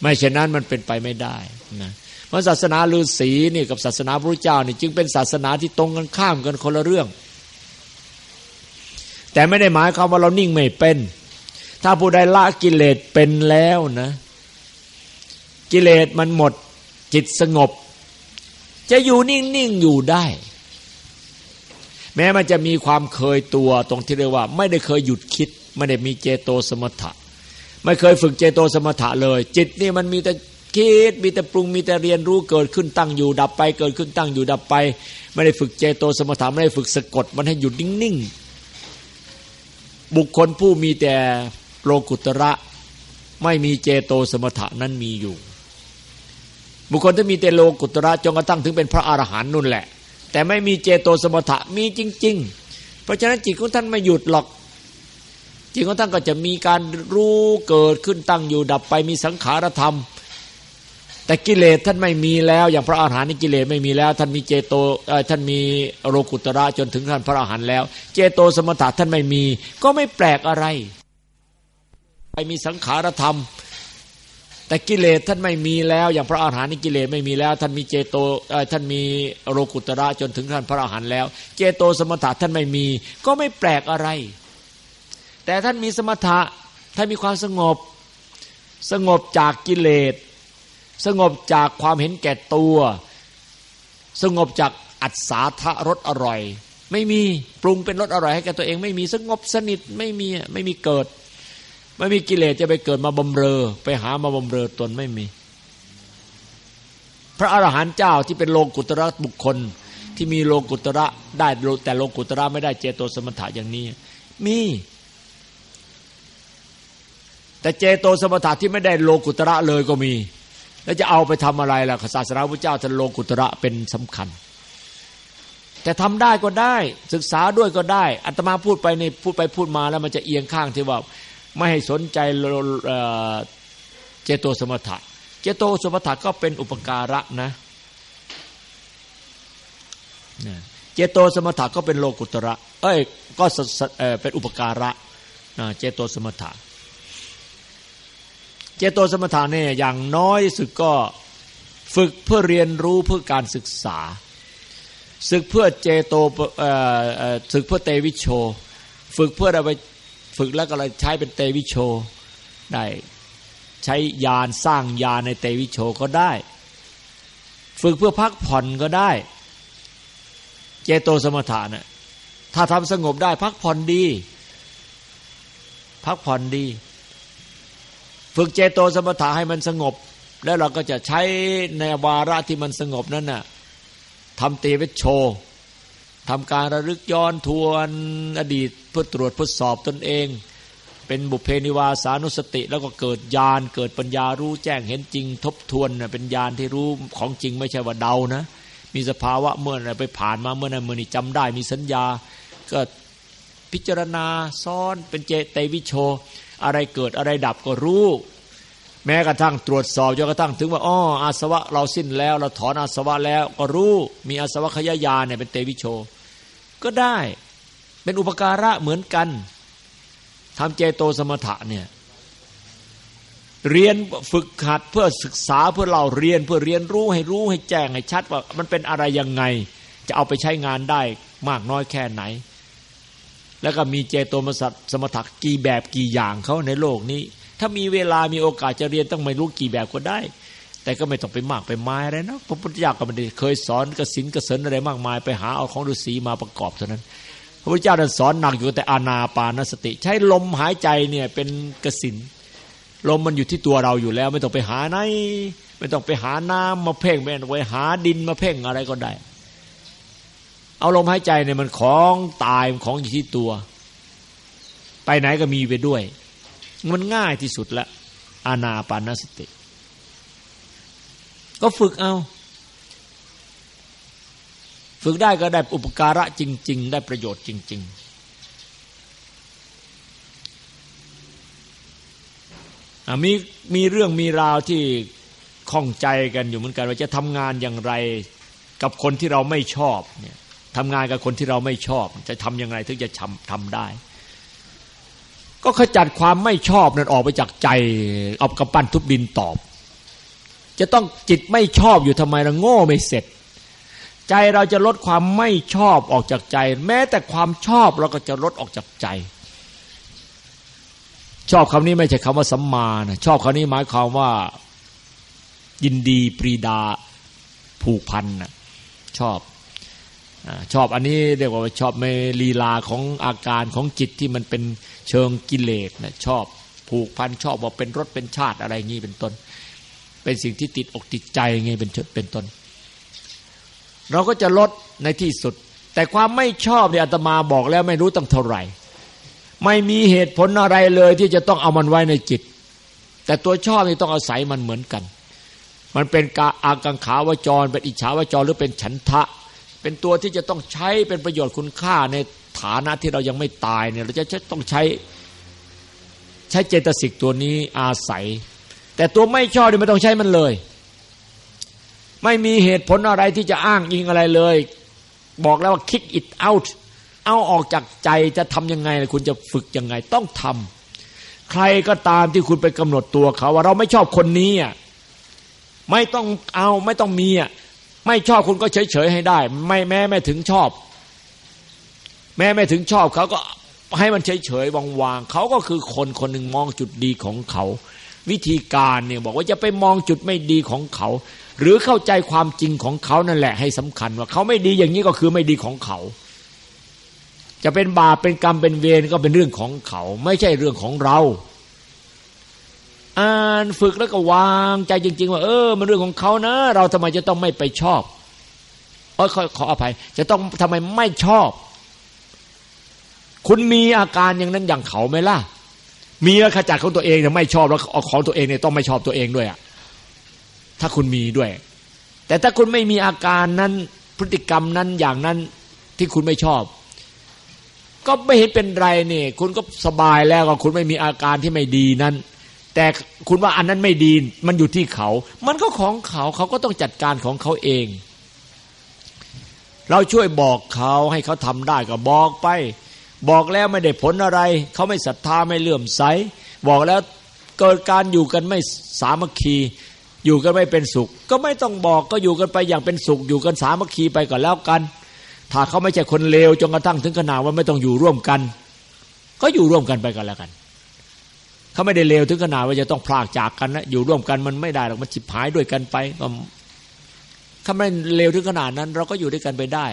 ไม่เช่นนั้นมันเป็นไปไม่ได้นะเพราะศาสนาฤาษีนี่กับศาสนาพระเจ้านี่จึงเป็นศาสนาที่ตรงกันข้ามกันคนละเรื่อง แต่ไม่ได้หมายความว่าเรานิ่งไม่เป็น ถ้าผู้ใดละกิเลสเป็นแล้วนะ กิเลสมันหมด จิตสงบ จะอยู่นิ่ง ๆ อยู่ได้ แม้มันจะมีความเคยตัวตรงที่เรียกว่า ไม่ได้เคยหยุดคิด ไม่ได้มีเจโตสมถะ ไม่เคยฝึกเจโตสมถะเลย จิตนี่มันมีแต่คิดมีแต่ปรุงมีแต่เรียนรู้เกิดขึ้นตั้งอยู่ดับไป เกิดขึ้นตั้งอยู่ดับไป ไม่ได้ฝึกเจโตสมถะไม่ได้ฝึกสะกด มันให้หยุดนิ่งๆบุคคลผู้มีแต่โลกุตระ ไม่มีเจโตสมถะนั้นมีอยู่ บุคคลที่มีแต่โลกุตระจนกระทั่งถึงเป็นพระอรหันต์นุ่นแหละ แต่ไม่มีเจโตสมถะมีจริง ๆ เพราะฉะนั้นจิตของท่านไม่หยุดหรอกจิตของท่านก็จะมีการรู้เกิดขึ้นตั้งอยู่ดับไปมีสังขารธรรม แต่กิเลสท่านไม่มีแล้ว อย่างพระอาหารหันต์นี่กิเลสไม่มีแล้ว ท่านมีเจโตท่านมีโลกุตระจนถึงท่านพระอาหารหันต์แล้ว เจโตสมถะท่านไม่มี ก็ไม่แปลกอะไร ไปมีสังขารธรรม แต่กิเลสท่านไม่มีแล้ว อย่างพระอาหารหันต์นี่กิเลสไม่มีแล้ว ท่านมีเจโตท่านมีโลกุตระจนถึงท่านพระอาหารหันต์แล้ว เจโตสมถะท่านไม่มี ก็ไม่แปลกอะไร แต่ท่านมีสมถะท่านมีความสงบ สงบจากกิเลสสงบจากความเห็นแก่ตัว สงบจากอัศาทะรสอร่อย ไม่มีปรุงเป็นรสอร่อยให้แก่ตัวเอง ไม่มีสงบสนิทไม่มีไม่มีเกิด ไม่มีกิเลสจะไปเกิดมาบำเรอ ไปหามาบำเรอตนไม่มี พระอรหันต์เจ้าที่เป็นโลกุตระบุคคล ที่มีโลกุตระได้แต่โลกุตระไม่ได้เจโตสมถะอย่างนี้ มี แต่เจโตสมถะที่ไม่ได้โลกุตระเลยก็มี แล้วจะเอาไปทำอะไรล่ะศาสนาพระเจ้าท่านโลกุตระเป็นสำคัญแต่ทำได้ก็ได้ศึกษาด้วยก็ได้อัตมาพูดไปในพูดไปพูดมาแล้วมันจะเอียงข้างที่ว่า ไม่ให้สนใจเจโตสมถะ เจโตสมถะก็เป็นอุปการะนะ เจโตสมถะก็เป็นโลกุตระ เอ้ย ก็เป็นอุปการะเจโตสมถะ เจโตสมถะเนี่ยอย่างน้อยสุดก็ฝึกเพื่อเรียนรู้เพื่อการศึกษาศึกเพื่อเจโตศึกเพื่อเตวิโช ฝึกเพื่อเราไป ฝึกแล้วก็เลยใช้เป็นเตวิโชได้ ใช้ยานสร้างยานในเตวิโชก็ได้ ฝึกเพื่อพักผ่อนก็ได้ เจโตสมถะนะถ้าทำสงบได้พักผ่อนดี พักผ่อนดี ฝึกเจโตสมถะให้มันสงบ แล้วเราก็จะใช้ในวาระที่มันสงบนั้นน่ะทำเตวิโช ทำการระลึกย้อนทวนอดีตเพื่อตรวจทดสอบตนเอง เป็นบุเพนิวาสานุสติ แล้วก็เกิดญาณเกิดปัญญารู้แจ้งเห็นจริง ทบทวนเป็นญาณที่รู้ของจริงไม่ใช่ว่าเดานะ มีสภาวะเมื่อไรไปผ่านมาเมื่อนั้นเมื่อนี้จำได้มีสัญญาก็พิจารณาซ้อนเป็นเจเตวิโช อะไรเกิดอะไรดับก็รู้ แม้กระทั่งตรวจสอบจนกระทั่งถึงว่าอ๋ออาสวะเราสิ้นแล้ว เราถอนอาสวะแล้วก็รู้ มีอาสวะขยายาเนี่ยเป็นเตวิโช ก็ได้ เป็นอุปการะเหมือนกันทำเจโตสมถะเนี่ยเรียนฝึกหัดเพื่อศึกษาเพื่อเราเรียนเพื่อเรียนรู้ให้รู้ให้แจ้งให้ชัดว่ามันเป็นอะไรยังไง จะเอาไปใช้งานได้มากน้อยแค่ไหน แล้วก็มีเจโตมสัตสมถะกี่แบบกี่อย่างเขาในโลกนี้ ถ้ามีเวลามีโอกาสจะเรียนต้องไม่รู้กี่แบบก็ได้ แต่ก็ไม่ต้องไปมากไปไม้อะไรนะพระพุทธเจ้าก็ไม่ได้เคยสอนกสินกสินอะไรมากมาย ไปหาเอาของฤาษีมาประกอบเท่านั้น พระพุทธเจ้าท่านสอนหนักอยู่แต่อานาปานสติ ใช้ลมหายใจเนี่ยเป็นกสินลมมันอยู่ที่ตัวเราอยู่แล้ว ไม่ต้องไปหาไหนไม่ต้องไปหาน้ำมาเพ่งไม่ต้องไปหาดินมาเพ่งอะไรก็ได้ เอาลมหายใจเนี่ยมันของตายของอยู่ที่ตัว ไปไหนก็มีไปด้วย มันง่ายที่สุดละอานาปานสติ ก็ฝึกเอา ฝึกได้ก็ได้อุปการะจริง ๆ ได้ประโยชน์จริง ๆ มีมีเรื่องมีราวที่ข้องใจกันอยู่เหมือนกัน ว่าจะทำงานอย่างไรกับคนที่เราไม่ชอบเนี่ยทำงานกับคนที่เราไม่ชอบ จะทำยังไงถึงจะทำทำได้ ก็ขจัดความไม่ชอบนั้นออกไปจากใจเอากระปั้นทุบดินตอบ จะต้องจิตไม่ชอบอยู่ทำไมเราโง่ไม่เสร็จ ใจเราจะลดความไม่ชอบออกจากใจ แม้แต่ความชอบเราก็จะลดออกจากใจ ชอบคำนี้ไม่ใช่คำว่าสัมมานะชอบคำนี้หมายความว่ายินดีปรีดาผูกพันนะชอบชอบอันนี้เรียกว่าชอบในลีลาของอาการของจิตที่มันเป็นเชิงกิเลสนะชอบผูกพันชอบว่าเป็นรถเป็นชาติอะไรงี้เป็นต้น เป็นสิ่งที่ติดอกติดใจไงเป็นเป็นต้น เราก็จะลดในที่สุด แต่ความไม่ชอบเนี่ยอาตมาบอกแล้วไม่รู้ตั้งเท่าไหร่ ไม่มีเหตุผลอะไรเลยที่จะต้องเอามันไว้ในจิต แต่ตัวชอบนี่ต้องอาศัยมันเหมือนกัน มันเป็นกาอากังขาวจร เป็นอิจฉาวจรหรือเป็นฉันทะ เป็นตัวที่จะต้องใช้เป็นประโยชน์คุณค่าในฐานะที่เรายังไม่ตายเนี่ยเราจะต้องใช้ใช้เจตสิกตัวนี้อาศัย แต่ตัวไม่ชอบนี่ไม่ต้องใช้มันเลย ไม่มีเหตุผลอะไรที่จะอ้างอิงอะไรเลย บอกแล้วว่า kick it out เอาออกจากใจจะทำยังไง คุณจะฝึกยังไงต้องทำใครก็ตามที่คุณไปกำหนดตัวเขา ว่าเราไม่ชอบคนนี้อะไม่ต้องเอาไม่ต้องมีอะไม่ชอบคุณก็เฉยๆให้ได้ ไม่แม้ไม่ถึงชอบ แม้ไม่ถึงชอบเขาก็ให้มันเฉยๆวางๆเขาก็คือคนคนหนึ่งมองจุดดีของเขา วิธีการเนี่ยบอกว่าจะไปมองจุดไม่ดีของเขา หรือเข้าใจความจริงของเขานั่นแหละให้สำคัญว่าเขาไม่ดีอย่างนี้ก็คือไม่ดีของเขา จะเป็นบาปเป็นกรรมเป็นเวรก็เป็นเรื่องของเขา ไม่ใช่เรื่องของเราอ่านฝึกแล้วก็วางใจจริง ๆ ว่า เออ มันเรื่องของเขานะ เราทำไมจะต้องไม่ไปชอบเออขอขออภัย จะต้องทำไมไม่ชอบ คุณมีอาการอย่างนั้นอย่างเขาไหมล่ะ มีแล้วขจัดของตัวเองแต่ไม่ชอบแล้วของตัวเองเนี่ยต้องไม่ชอบตัวเองด้วยอะถ้าคุณมีด้วย แต่ถ้าคุณไม่มีอาการนั้นพฤติกรรมนั้นอย่างนั้นที่คุณไม่ชอบ ก็ไม่เห็นเป็นไรนี่ คุณก็สบายแล้วก็คุณไม่มีอาการที่ไม่ดีนั้น แต่คุณว่าอันนั้นไม่ดีมันอยู่ที่เขา มันก็ของเขาเขาก็ต้องจัดการของเขาเอง เราช่วยบอกเขาให้เขาทำได้ก็บอกไป บอกแล้วไม่ได้ผลอะไร เขาไม่ศรัทธาไม่เลื่อมใส บอกแล้วเกิดการอยู่กันไม่สามัคคี อยู่กันไม่เป็นสุข ก็ไม่ต้องบอกก็อยู่กันไปอย่างเป็นสุข อยู่กันสามัคคีไปก่อนแล้วกัน ถ้าเขาไม่ใช่คนเลวจนกระทั่งถึงขนาดว่าไม่ต้องอยู่ร่วมกัน ก็อยู่ร่วมกันไปก่อนแล้วกันเขาไม่ได้เลวถึงขนาดว่าจะต้องพลากจากกันนะอยู่ร่วมกันมันไม่ได้หรอกมันฉิบหายด้วยกันไปก็ถ้าไม่เลวถึงขนาดนั้น เราก็อยู่ด้วยกันไปได้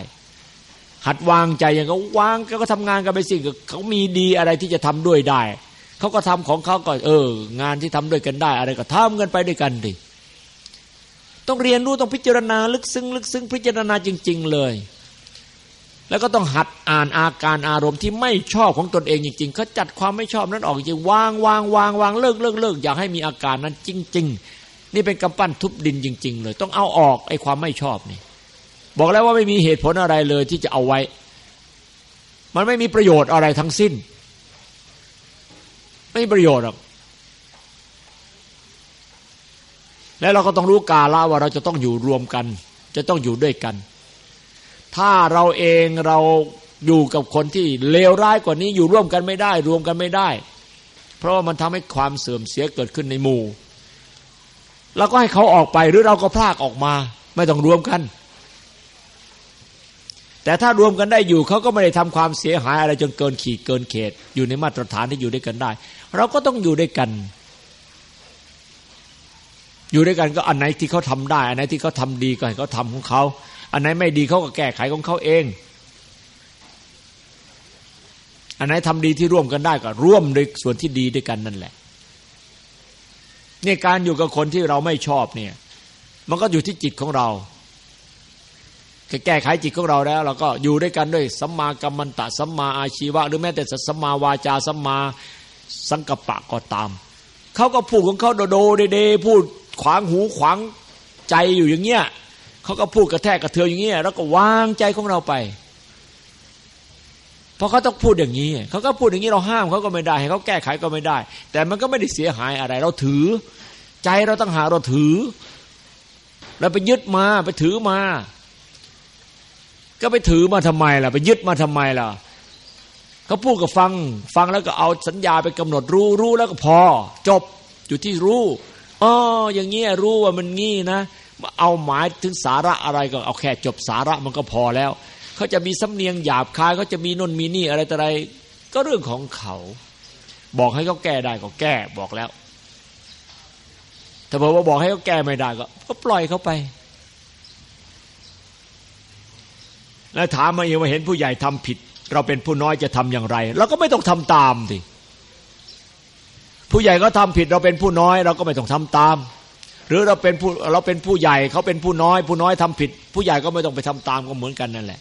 หัดวางใจอย่างเขาวางเขาก็ทำงานกันไปสิเขามีดีอะไรที่จะทำด้วยได้เขาก็ทำของเขาก็เออ งานที่ทำด้วยกันได้ อะไรก็ทำกันไปด้วยกันดิต้องเรียนรู้ต้องพิจารณาลึกซึ้งลึกซึ้งพิจารณาจริง ๆ เลย แล้วก็ต้องหัดอ่านอาการอารมณ์ที่ไม่ชอบของตนเองจริงๆเขาจัดความไม่ชอบนั้นออกจริงวางวางวางวางเลิกเลิกเลิกอยากให้มีอาการนั้นจริง ๆ นี่เป็นกำปั้นทุบดินจริง ๆ เลย ต้องเอาออกไอ้ความไม่ชอบนี่ บอกแล้วว่าไม่มีเหตุผลอะไรเลยที่จะเอาไว้ มันไม่มีประโยชน์อะไรทั้งสิ้น ไม่มีประโยชน์หรอกและเราก็ต้องรู้กาละว่าเราจะต้องอยู่รวมกัน จะต้องอยู่ด้วยกัน ถ้าเราเองเราอยู่กับคนที่เลวร้ายกว่านี้อยู่ร่วมกันไม่ได้ รวมกันไม่ได้ เพราะว่ามันทำให้ความเสื่อมเสียเกิดขึ้นในหมู่เราก็ให้เขาออกไปหรือเราก็พลากออกมา ไม่ต้องรวมกัน แต่ถ้ารวมกันได้อยู่เขาก็ไม่ได้ทำความเสียหายอะไรจนเกินขีดเกินเขต อยู่ในมาตรฐานที่อยู่ด้วยกันได้ เราก็ต้องอยู่ด้วยกัน อยู่ด้วยกันก็อันไหนที่เขาทำได้ อันไหนที่เขาทาดีก็ให้เขาทาของเขา อันไหนไม่ดีเขาก็แก้ไขของเขาเอง อันไหนทำดีที่ร่วมกันได้ก็ร่วมในส่วนที่ดีด้วยกันนั่นแหละเนี่ยการอยู่กับคนที่เราไม่ชอบเนี่ย มันก็อยู่ที่จิตของเรา แก้ไขจิตของเราแล้ว เราก็อยู่ด้วยกันด้วยสัมมากัมมันตะสัมมาอาชีวะ หรือแม้แต่สัมมาวาจาสัมมาสังกปะก็ตามเขาก็พูดของเขาโดโดเดพูดขวางหูขวางใจอยู่อย่างเงี้ยเขาก็พูดกระแทกกระเทืออย่างเงี้ยแล้วก็วางใจของเราไปเพราะเขาต้องพูดอย่างนี้เขาก็พูดอย่างนี้เราห้ามเขาก็ไม่ได้ให้เขาแก้ไขก็ไม่ได้ แต่มันก็ไม่ได้เสียหายอะไร เราถือ ใจเราต้องหาเราถือ เราไปยึดมาไปถือมา ก็ไปถือมาทำไมล่ะ ไปยึดมาทำไมล่ะเขาพูดก็ฟัง ฟังแล้วก็เอาสัญญาไปกำหนดรู้รู้แล้วก็พอ จบอยู่ที่รู้อ๋ออย่างเงี้ยรู้ว่ามันงี้นะเอาหมายถึงสาระอะไรก็เอาแค่จบสาระมันก็พอแล้วเขาจะมีสำเนียงหยาบคายเขาจะมีนนมีนี่อะไรต่อะไร ก็เรื่องของเขา บอกให้เขาแก้ได้ก็แก้บอกแล้วถ้าบอกว่าบอกให้เขาแก้ไม่ได้ก็ก็ปล่อยเขาไป แล้วถามมาเองว่าเห็นผู้ใหญ่ทำผิด เราเป็นผู้น้อยจะทำอย่างไรเราก็ไม่ต้องทำตามสิผู้ใหญ่ก็ทำผิดเราเป็นผู้น้อย เราก็ไม่ต้องทำตาม หรือเราเป็นผู้เราเป็นผู้ใหญ่เขาเป็นผู้น้อย ผู้น้อยทำผิด ผู้ใหญ่ก็ไม่ต้องไปทำตามก็เหมือนกันนั่นแหละ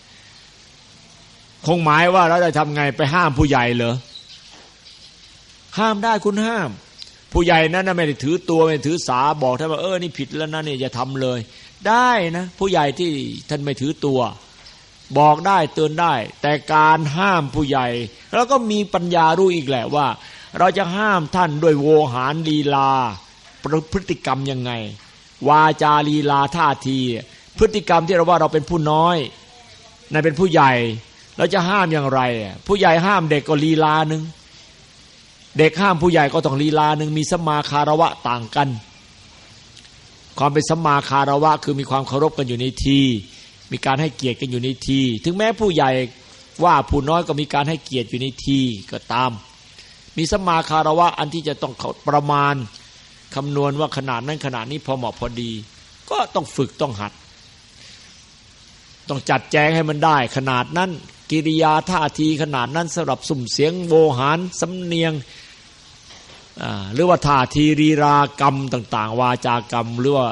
คงหมายว่าเราจะทำไงไปห้ามผู้ใหญ่เหรอห้ามได้คุณห้าม ผู้ใหญ่นั้นไม่ได้ถือตัวไม่ถือสาบอกท่านว่าเออนี่ผิดแล้วนะนี่อย่าทำเลย ได้นะ ผู้ใหญ่ที่ท่านไม่ถือตัว บอกได้เตือนได้ แต่การห้ามผู้ใหญ่ แล้วก็มีปัญญารู้อีกแหละว่า เราจะห้ามท่านด้วยโวหารลีลา พฤติกรรมยังไง วาจาลีลาท่าที พฤติกรรมที่เราว่าเราเป็นผู้น้อยนายเป็นผู้ใหญ่เราจะห้ามอย่างไร ผู้ใหญ่ห้ามเด็กก็ลีลาหนึ่งเด็กห้ามผู้ใหญ่ก็ต้องลีลาหนึ่งมีสมาคารวะต่างกัน ความเป็นสมาคารวะคือมีความเคารพกันอยู่ในที มีการให้เกียรติกันอยู่ในที ถึงแม้ผู้ใหญ่ว่าผู้น้อยก็มีการให้เกียรติอยู่ในทีก็ตาม มีสมาคารวะอันที่จะต้องประมาณคำนวณว่าขนาดนั้นขนาดนี้พอเหมาะพอดี ก็ต้องฝึกต้องหัด ต้องจัดแจงให้มันได้ ขนาดนั้นกิริยาท่าทีขนาดนั้นสำหรับสุ่มเสียงโวหารสำเนียงหรือว่าท่าทีรีรากรรมต่าง ๆ วาจากรรมหรือว่า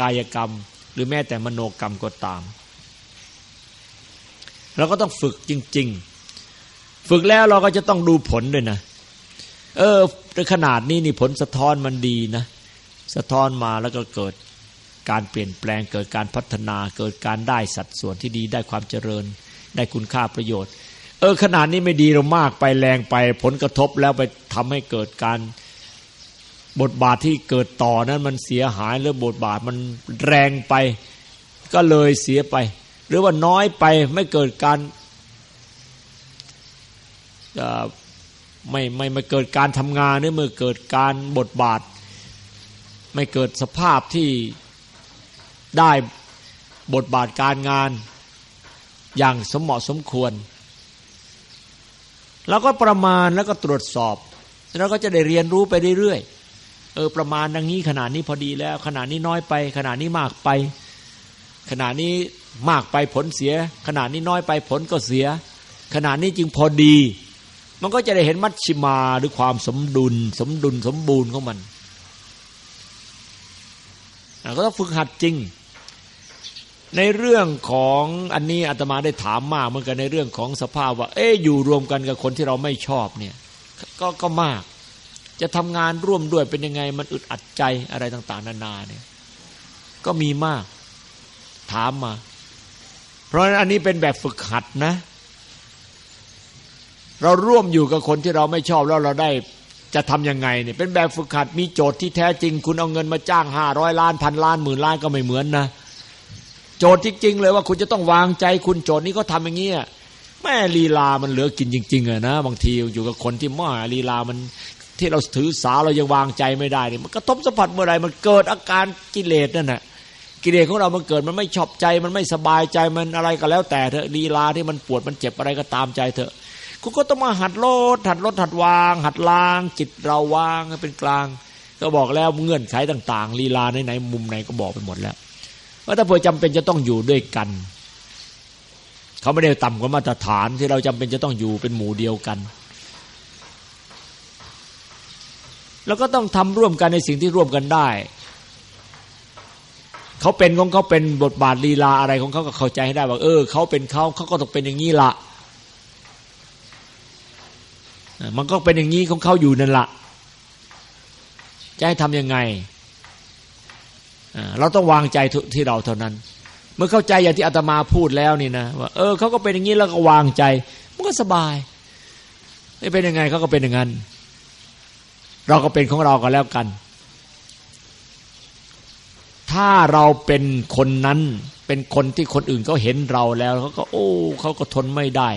กายกรรม หรือแม้แต่มโนกรรมก็ตาม เราก็ต้องฝึกจริง ๆ ฝึกแล้วเราก็จะต้องดูผลด้วยนะ เออขนาดนี้นี่ผลสะท้อนมันดีนะ สะท้อนมาแล้วก็เกิดการเปลี่ยนแปลงเกิดการพัฒนาเกิดการได้สัดส่วนที่ดีได้ความเจริญ ได้คุณค่าประโยชน์ เออขนาดนี้ไม่ดีเรามากไปแรงไปผลกระทบแล้วไปทำให้เกิดการ บทบาทที่เกิดต่อนั้นมันเสียหายหรือบทบาทมันแรงไป ก็เลยเสียไป หรือว่าน้อยไปไม่เกิดการไม่ไม่ไม่เกิดการทำงานหรือเมื่อเกิดการบทบาท ไม่เกิดสภาพที่ได้บทบาทการงานอย่างสมเหมาะสมควรเราก็ประมาณแล้วก็ตรวจสอบเราก็จะได้เรียนรู้ไปเรื่อยๆ เออประมาณดังนี้ขนาดนี้พอดีแล้ว ขนาดนี้น้อยไป ขนาดนี้มากไป ขนาดนี้มากไปผลเสีย ขนาดนี้น้อยไปผลก็เสีย ขนาดนี้จึงพอดี มันก็จะได้เห็นมัชชิมาหรือความสมดุล สมดุลสมบูรณ์ของมันก็ต้องฝึกหัดจริง ในเรื่องของอันนี้อาตมาได้ถามมากเหมือนกันในเรื่องของสภาพว่า เอ๊อยู่รวมกันกับคนที่เราไม่ชอบเนี่ย ก็ก็มาก จะทำงานร่วมด้วยเป็นยังไง มันอึดอัดใจอะไรต่าง ๆ นานาเนี่ยก็มีมากถามมา เพราะฉะนั้นอันนี้เป็นแบบฝึกหัดนะ เราร่วมอยู่กับคนที่เราไม่ชอบแล้วเราได้จะทํำยังไงเนี่ยเป็นแบบฝึกหัดมีโจทย์ที่แท้จริง คุณเอาเงินมาจ้างห้าร้อยล้านพันล้านหมื่นล้านก็ไม่เหมือนนะโจทย์จริงๆเลยว่าคุณจะต้องวางใจคุณโจทย์นี้ก็ทำอย่างนี้แม่ลีลามันเหลือกินจริงๆอะนะบางทีอยู่กับคนที่ม่าลีลามัน ที่เราถือสาเรายังวางใจไม่ได้นี่มันกระทบสัมผัสเมื่อไรมันเกิดอาการกิเลสนั่นแหะกิเลสของเรามันเกิดมันไม่ชอบใจมันไม่สบายใจมันอะไรก็แล้ว แต่เถอะลีลาที่มันปวดมันเจ็บอะไรก็ตามใจเถอะคุณก็ต้องมาหัดลดหัดลดหัดวาง หัดล้าง จิตเราวางให้เป็นกลาง ก็บอกแล้วเงื่อนไขต่าง ๆ ลีลาไหนๆมุมไหนก็บอกไปหมดแล้วว่าถ้าเผื่อจำเป็นจะต้องอยู่ด้วยกัน เขาไม่ได้ต่ำกว่ามาตรฐานที่เราจำเป็นจะต้องอยู่เป็นหมู่เดียวกัน แล้วก็ต้องทำร่วมกันในสิ่งที่ร่วมกันได้เขาเป็นของเขาเป็นบทบาทลีลาอะไรของเขาก็เข้าใจให้ได้ว่าเออเขาเป็นเขาเขาก็ต้องเป็นอย่างนี้ละมันก็เป็นอย่างนี้ของเขาอยู่นั่นละจะให้ทำยังไงเราต้องวางใจที่เราเท่านั้น เมื่อเข้าใจอย่างที่อาตมาพูดแล้วนี่นะว่าเออเขาก็เป็นอย่างนี้แล้วก็วางใจ มันก็สบายไม่เป็นยังไงเขาก็เป็นอย่างนั้น เราก็เป็นของเราก็แล้วกัน ถ้าเราเป็นคนนั้น เป็นคนที่คนอื่นเขาเห็นเราแล้วเขาก็โอ้เขาก็ทนไม่ได้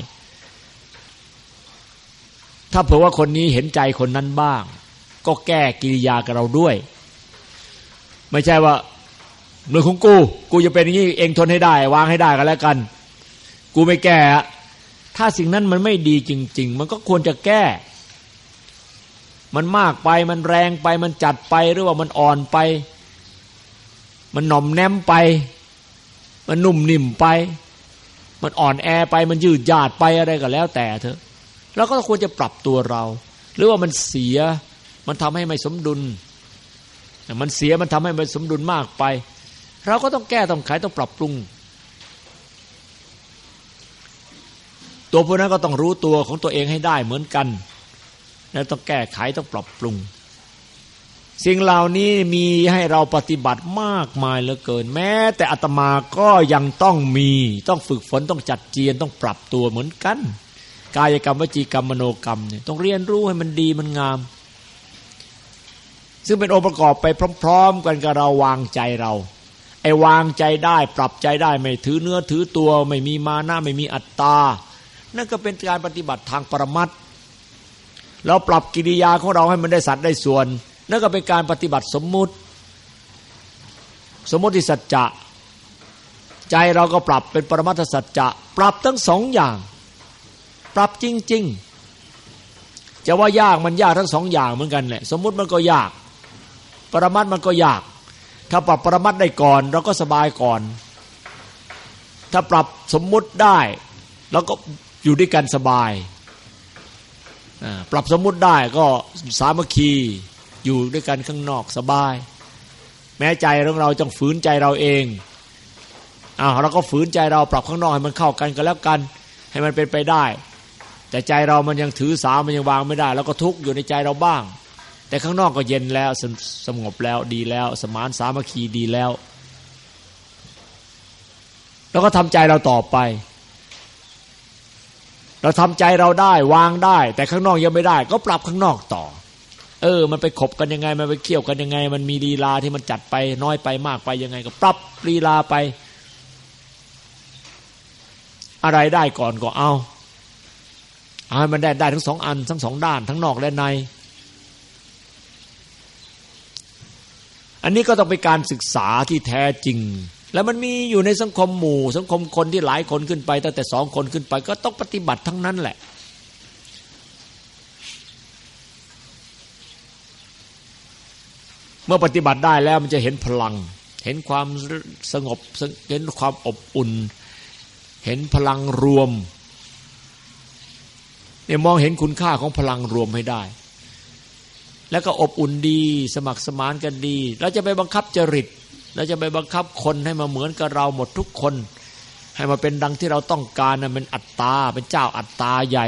ถ้าเผื่อว่าคนนี้เห็นใจคนนั้นบ้าง ก็แก้กิริยากับเราด้วย ไม่ใช่ว่าเรื่องของกู กูจะเป็นอย่างนี้เองทนให้ได้ วางให้ได้กันแล้วกัน กูไม่แก้ถ้าสิ่งนั้นมันไม่ดีจริง ๆ มันก็ควรจะแก้ มันมากไปมันแรงไปมันจัดไปหรือว่ามันอ่อนไป มันหน่อมแนมไป มันนุ่มนิ่มไป มันอ่อนแอไปมันยืดหยาดไปอะไรก็แล้วแต่เถอะเราก็ควรจะปรับตัวเรา หรือว่ามันเสียมันทำให้ไม่สมดุล มันเสียมันทำให้ไม่สมดุลมากไป เราก็ต้องแก้ต้องไขต้องปรับปรุง ตัวผู้นั้นก็ต้องรู้ตัวของตัวเองให้ได้เหมือนกัน แล้วต้องแก้ไขต้องปรับปรุง สิ่งเหล่านี้มีให้เราปฏิบัติมากมายเหลือเกิน แม้ แต่อัตมาก็ยังต้องมีต้องฝึกฝนต้องจัดเจียนต้องปรับตัวเหมือนกัน กายกรรมวจีกรรมมโนกรรมเนี่ยต้องเรียนรู้ให้มันดีมันงาม ซึ่งเป็นองค์ประกอบไปพร้อม ๆ กันกับเราวางใจเราไอ้วางใจได้ปรับใจได้ไม่ถือเนื้อถือตัว ไม่มีมานะไม่มีอัตตา นั่นก็เป็นการปฏิบัติทางปรมัตถ เราปรับกิริยาของเราให้มันได้สัตว์ได้ส่วน นั่นก็เป็นการปฏิบัติสมมุติ สมมติสัจจะ ใจเราก็ปรับเป็นปรมัตถสัจจะ ปรับทั้งสองอย่าง ปรับจริง ๆ จะว่ายากมันยากทั้งสองอย่างเหมือนกันแหละสมมุติมันก็ยาก ปรมัตมันก็ยาก ถ้าปรับปรมัตได้ก่อน เราก็สบายก่อน ถ้าปรับสมมุติได้เราก็อยู่ด้วยกันสบาย ปรับสมมุติได้ก็สามัคคีอยู่ด้วยกันข้างนอกสบาย แม้ใจของเราต้องฝืนใจเราเองอ้าวเราก็ฝืนใจเราปรับข้างนอกให้มันเข้ากันกันแล้วกัน ให้มันเป็นไปได้ แต่ใจเรามันยังถือสามันยังวางไม่ได้ แล้วก็ทุกข์อยู่ในใจเราบ้าง แต่ข้างนอกก็เย็นแล้วสสงบแล้วดีแล้ว สมานสามัคคีดีแล้ว แล้วก็ทำใจเราต่อไป เราทำใจเราได้วางได้ แต่ข้างนอกยังไม่ได้ ก็ปรับข้างนอกต่อ เออ มันไปขบกันยังไง มันไปเขี่ยวกันยังไง มันมีลีลาที่มันจัดไปน้อยไปมากไปยังไง ก็ปรับลีลาไป อะไรได้ก่อนก็เอาเอาให้มันได้ได้ทั้งสองอันทั้งสองด้านทั้งนอกและใน อันนี้ก็ต้องเป็นการศึกษาที่แท้จริง แล้วมันมีอยู่ในสังคมหมู่ สังคมคนที่หลายคนขึ้นไปตั้งแต่สองคนขึ้นไป ก็ต้องปฏิบัติทั้งนั้นแหละ เมื่อปฏิบัติได้แล้วมันจะเห็นพลัง เห็นความสงบเห็นความอบอุ่น เห็นพลังรวมเนี่ยมองเห็นคุณค่าของพลังรวมให้ได้ แล้วก็อบอุ่นดี สมัครสมานกันดี เราจะไปบังคับจริต เราจะไปบังคับคนให้มาเหมือนกับเราหมดทุกคน ให้มาเป็นดังที่เราต้องการนะเป็นอัตตาเป็นเจ้าอัตตาใหญ่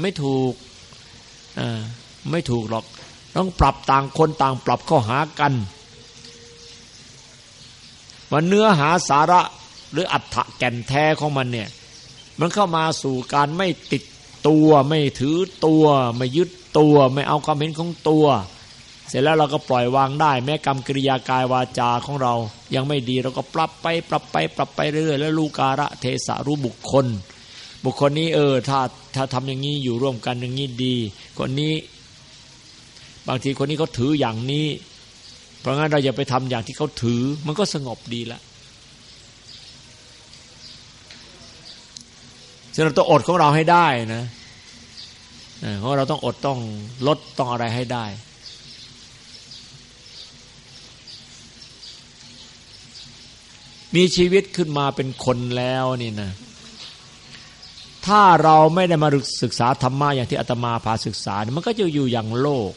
ไม่ถูกอ่าไม่ถูกหรอกต้องปรับต่างคนต่างปรับเข้าหากันว่าเนื้อหาสาระหรืออัตถะแก่นแท้ของมันเนี่ยมันเข้ามาสู่การไม่ติดตัว ไม่ถือตัว ไม่ยึดตัว ไม่เอาความเห็นของตัว เสร็จแล้วเราก็ปล่อยวางได้ แม้กรรมกิริยากายวาจาของเรา ยังไม่ดีเราก็ปรับไปปรับไปปรับไปเรื่อยแล้วลูการะเทสะรู้บุคคล บุคคลนี้เออถ้าถ้าทำอย่างนี้อยู่ร่วมกันอย่างนี้ดี คนนี้ บางทีคนนี้เขาถืออย่างนี้ เพราะงั้นเราอย่าไปทำอย่างที่เขาถือ มันก็สงบดีละฉะนั้นต้องอดของเราให้ได้นะเพราะเราต้องอดต้องลดต้องอะไรให้ได้ มีชีวิตขึ้นมาเป็นคนแล้วนี่นะ ถ้าเราไม่ได้มาศึกษาธรรมะอย่างที่อาตมาพาศึกษา มันก็จะอยู่อย่างโลก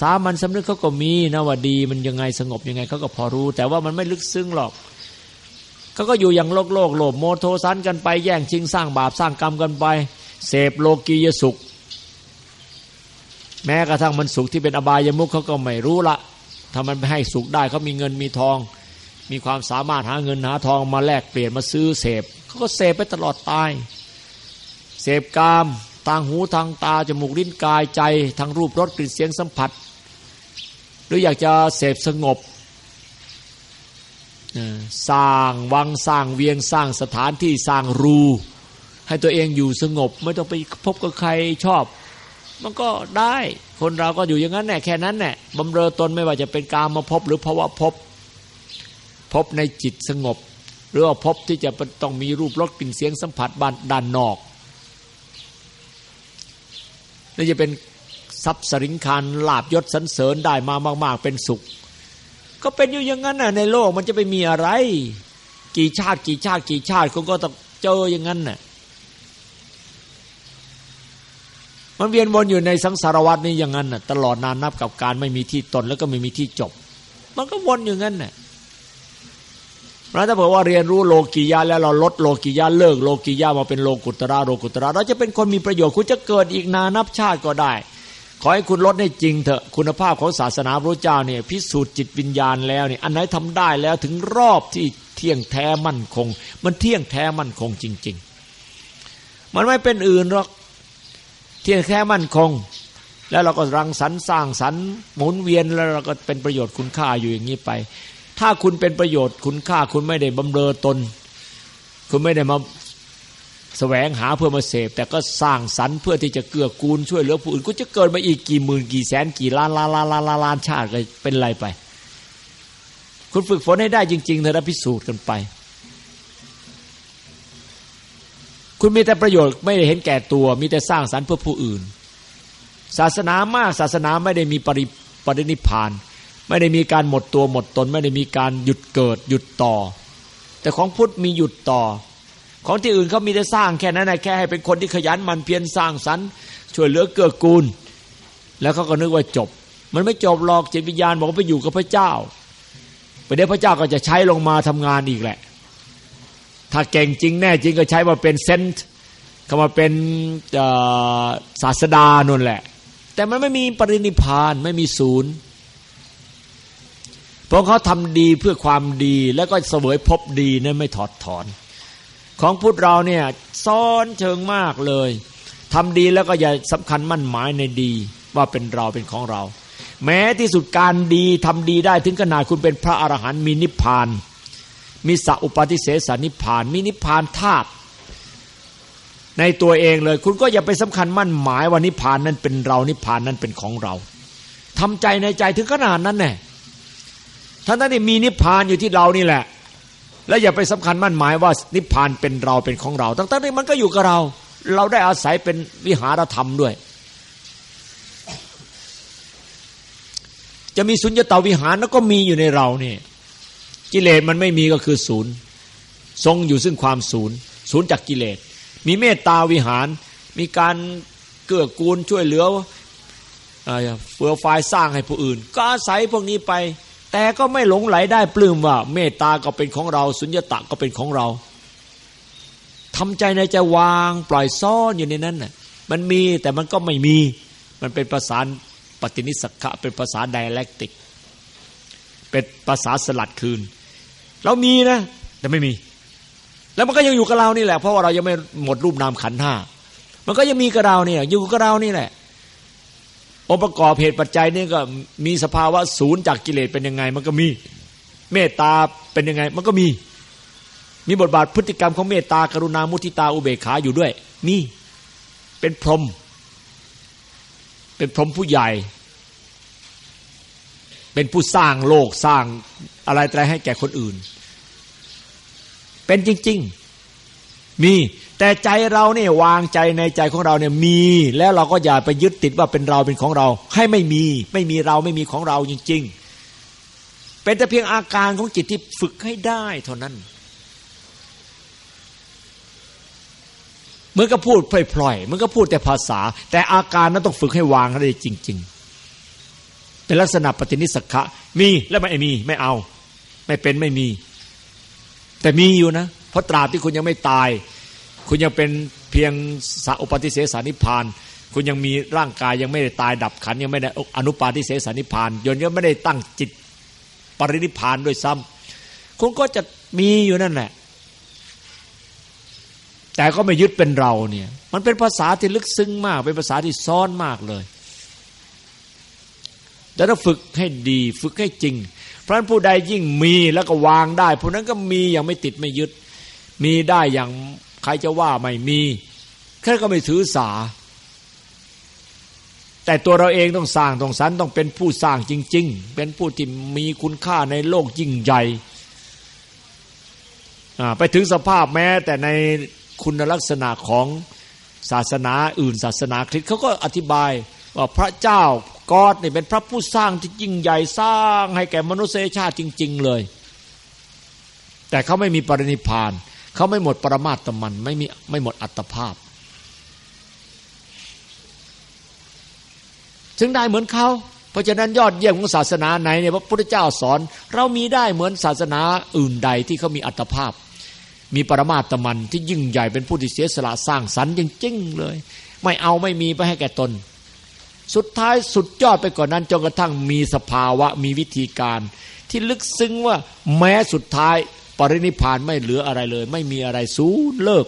สามัญสำนึกเขาก็มีนะว่าดี มันยังไงสงบยังไงเขาก็พอรู้ แต่ว่ามันไม่ลึกซึ้งหรอกเขาก็อยู่อย่างโลกโลกโลภโมโทสันกันไปแย่งชิงสร้างบาปสร้างกรรมกันไป เสพโลกียสุข แม้กระทั่งมันสุขที่เป็นอบายมุขเขาก็ไม่รู้ละถ้ามันไม่ให้สุขได้เขามีเงินมีทอง มีความสามารถหาเงินหาทองมาแลกเปลี่ยนมาซื้อเสพเขาก็เสพไปตลอดตาย เสพกามทางหูทางตาจมูกลิ้นกายใจทางรูปรสกลิ่นเสียงสัมผัส หรืออยากจะเสพสงบสร้างวังสร้างเวียงสร้างสถานที่สร้างรู ให้ตัวเองอยู่สงบ ไม่ต้องไปพบกับใครชอบ มันก็ได้คนเราก็อยู่อย่างนั้นแหละแค่นั้นแหละบำเรอตนไม่ว่าจะเป็นการมาพบหรือภาวะพบ พบในจิตสงบ หรือว่าพบที่จะต้องมีรูปรสกลิ่นเสียงสัมผัสบานด้านนอกนี่จะเป็นทรัพย์สริงคารลาบยศสันเสริญได้มามาก ๆ เป็นสุข ก็เป็นอยู่อย่างนั้นน่ะในโลกมันจะไปมีอะไร กี่ชาติ กี่ชาติ กี่ชาติคุณก็ต้องเจออย่างนั้นน่ะมันเวียนวนอยู่ในสังสารวัฏนี้อย่างนั้นน่ะตลอดนานนับกับการไม่มีที่ตนแล้วก็ไม่มีที่จบ มันก็วนอย่างนั้นน่ะ แล้วถ้าบอกว่าเรียนรู้โลกียะแล้วเราลดโลกียะเลิกโลกียะมาเป็นโลกุตระโลกุตระเราจะเป็นคนมีประโยชน์คุณจะเกิดอีกนานับชาติก็ได้ ขอให้คุณลดให้จริงเถอะคุณภาพของศาสนาพระเจ้าเนี่ยพิสูจน์จิตวิญญาณแล้วเนี่ยอันไหนทำได้แล้วถึงรอบที่เที่ยงแท้มั่นคง มันเที่ยงแท้มั่นคงจริง ๆ มันไม่เป็นอื่นหรอกเที่ยงแท้มั่นคง แล้วเราก็รังสรรค์สร้างสรรค์หมุนเวียนแล้วเราก็เป็นประโยชน์คุณค่าอยู่อย่างนี้ไป ถ้าคุณเป็นประโยชน์คุณค่าคุณไม่ได้บำเรอตน คุณไม่ได้มาแสวงหาเพื่อมาเสพ แต่ก็สร้างสรรค์เพื่อที่จะเกื้อกูลช่วยเหลือผู้อื่นก็จะเกิดมาอีกกี่หมื่นกี่แสนกี่ล้านล้านล้านล้านล้านชาติก็เป็นไรไป คุณฝึกฝนให้ได้จริงๆเถอะพิสูจน์กันไป คุณมีแต่ประโยชน์ไม่ได้เห็นแก่ตัว มีแต่สร้างสรรค์เพื่อผู้อื่น ศาสนามากศาสนาไม่ได้มีปริปรินิพาน ไม่ได้มีการหมดตัวหมดตน ไม่ได้มีการหยุดเกิดหยุดต่อ แต่ของพุทธมีหยุดต่อ ของที่อื่นเขามีแต่สร้างแค่นั้นนะแค่ให้เป็นคนที่ขยันมันเพียรสร้างสรรค์ช่วยเหลือเกื้อกูล แล้วเขาก็นึกว่าจบ มันไม่จบหรอกจิตวิญญาณบอกว่าไปอยู่กับพระเจ้าไปเดี๋ยวพระเจ้าก็จะใช้ลงมาทำงานอีกแหละ ถ้าเก่งจริงแน่จริงก็ใช้มาเป็นเซนต์เข้ามาเป็นศาสดานั่นแหละ แต่มันไม่มีปรินิพานไม่มีศูนย์ เพราะเขาทำดีเพื่อความดีแล้วก็เสวยพบดีนั่นไม่ถอดถอน ของพุทธเราเนี่ยซ้อนเชิงมากเลยทำดีแล้วก็อย่าสำคัญมั่นหมายในดีว่าเป็นเราเป็นของเรา แม้ที่สุดการดีทำดีได้ถึงขนาดคุณเป็นพระอรหันต์มีนิพพาน มีสัอุปาทิเสสนิพพาน มีนิพพานธาตุในตัวเองเลย คุณก็อย่าไปสำคัญมั่นหมายว่านิพพานนั้นเป็นเรานิพานนั้นเป็นของเราทำใจในใจถึงขนาดนั้นแน่ ท่านนั้นมีนิพพานอยู่ที่เรานี่แหละ แล้วอย่าไปสำคัญมั่นหมายว่านิพพานเป็นเราเป็นของเราตั้งแต่นี้มันก็อยู่กับเรา เราได้อาศัยเป็นวิหารธรรมด้วย จะมีสุญญตาวิหารแล้วก็มีอยู่ในเรานี่กิเลสมันไม่มีก็คือศูนย์ทรงอยู่ซึ่งความศูนย์ศูนย์จากกิเลส มีเมตตาวิหาร มีการเกื้อกูลช่วยเหลือเฟื่อฟายสร้างให้ผู้อื่น ก็อาศัยพวกนี้ไป แต่ก็ไม่หลงไหลได้ปลื้มว่า เมตตาก็เป็นของเรา สุญญตะก็เป็นของเราทำใจในใจวางปล่อยซ่อนอยู่ในนั้นน่ะมันมีแต่มันก็ไม่มี มันเป็นภาษาปฏินิสักะเป็นภาษาไดแลกติก เป็นภาษาสลัดคืน เรามีนะ แต่ไม่มี แล้วมันก็ยังอยู่กับเรานี่แหละ เพราะว่าเรายังไม่หมดรูปนามขันห้ามันก็ยังมีกับเราเนี่ยอยู่กับเรานี่แหละ องค์ประกอบเหตุปัจจัยนี่ก็มีสภาวะศูนย์จากกิเลสเป็นยังไง มันก็มีเมตตาเป็นยังไง มันก็มี มีบทบาทพฤติกรรมของเมตตากรุณามุทิตาอุเบกขาอยู่ด้วย มีเป็นพรหมเป็นพรหมผู้ใหญ่ เป็นผู้สร้างโลกสร้างอะไรแต่ให้แก่คนอื่น เป็นจริง ๆ มี แต่ใจเราเนี่ยวางใจในใจของเราเนี่ยมี แล้วเราก็อย่าไปยึดติดว่าเป็นเราเป็นของเรา ให้ไม่มี ไม่มีเราไม่มีของเราจริง ๆ เป็นแต่เพียงอาการของจิตที่ฝึกให้ได้เท่านั้นเมื่อก็พูดพล่อยๆมันก็พูดแต่ภาษา แต่อาการนั้นต้องฝึกให้วางให้ได้จริง ๆ เป็นลักษณะปฏินิสักะมีแล้วไม่มีไม่เอา ไม่เป็นไม่มี แต่มีอยู่นะเพราะตราบที่คุณยังไม่ตาย คุณยังเป็นเพียงสอุปติเสสานิพาน คุณยังมีร่างกายยังไม่ได้ตายดับขันยังไม่ได้อนุปาทิเสสานิพานยนยังไม่ได้ตั้งจิตปรินิพานด้วยซ้ำคุณก็จะมีอยู่นั่นแหละแต่ก็ไม่ยึดเป็นเราเนี่ย มันเป็นภาษาที่ลึกซึ้งมาก เป็นภาษาที่ซ้อนมากเลยแต่ต้องฝึกให้ดีฝึกให้จริง เพราะนั้นผู้ใดยิ่งมีแล้วก็วางได้ผู้นั้นก็มีอย่างไม่ติดไม่ยึด มีได้อย่าง ใครจะว่าไม่มีแค่ก็ไม่ถือสา แต่ตัวเราเองต้องสร้างต้องสรรต้องเป็นผู้สร้างจริง ๆ เป็นผู้ที่มีคุณค่าในโลกยิ่งใหญ่ไปถึงสภาพแม้ แต่ในคุณลักษณะของศาสนาอื่นศาสนาคริสต์เขาก็อธิบายว่าพระเจ้ากอดนี่เป็นพระผู้สร้างที่ยิ่งใหญ่สร้างให้แก่มนุษยชาติจริง ๆ เลย แต่เขาไม่มีปรินิพานเขาไม่หมดปรมาตมัน ไม่มีไม่หมดอัตภาพซึ่งได้เหมือนเขา เพราะฉะนั้นยอดเยี่ยมของศาสนาไหนเนี่ยพระพุทธเจ้าสอน เรามีได้เหมือนศาสนาอื่นใดที่เขามีอัตภาพ มีปรมาตมันที่ยิ่งใหญ่เป็นผู้ที่เสียสละสร้างสรรค์จริงๆเลย ไม่เอาไม่มีไปให้แก่ตน สุดท้ายสุดยอดไปกว่านนั้นจนกระทั่งมีสภาวะมีวิธีการ ที่ลึกซึ้งว่าแม้สุดท้าย ปรินิพานไม่เหลืออะไรเลย ไม่มีอะไรสูญเลิก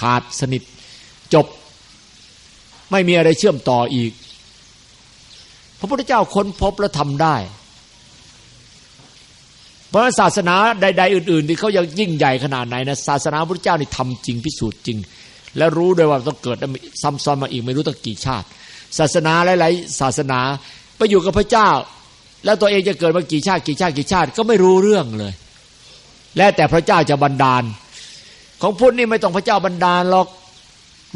ขาดสนิท จบ ไม่มีอะไรเชื่อมต่ออีก พระพุทธเจ้าค้นพบและทำได้เพราะศาสนาใด ๆ อื่น ๆ ที่เขายังยิ่งใหญ่ขนาดไหนนะศาสนาพระพุทธเจ้านี่ทำจริงพิสูจน์จริง และรู้ด้วยว่าต้องเกิดซ้ำซ้อนมาอีกไม่รู้ตั้งกี่ชาติ ศาสนาหลายๆศาสนาไปอยู่กับพระเจ้า แล้วตัวเองจะเกิดมากี่ชาติกี่ชาติกี่ชาติก็ไม่รู้เรื่องเลย แล้วแต่พระเจ้าจะบันดาล ของพุทธนี่ไม่ต้องพระเจ้าบันดาลหรอก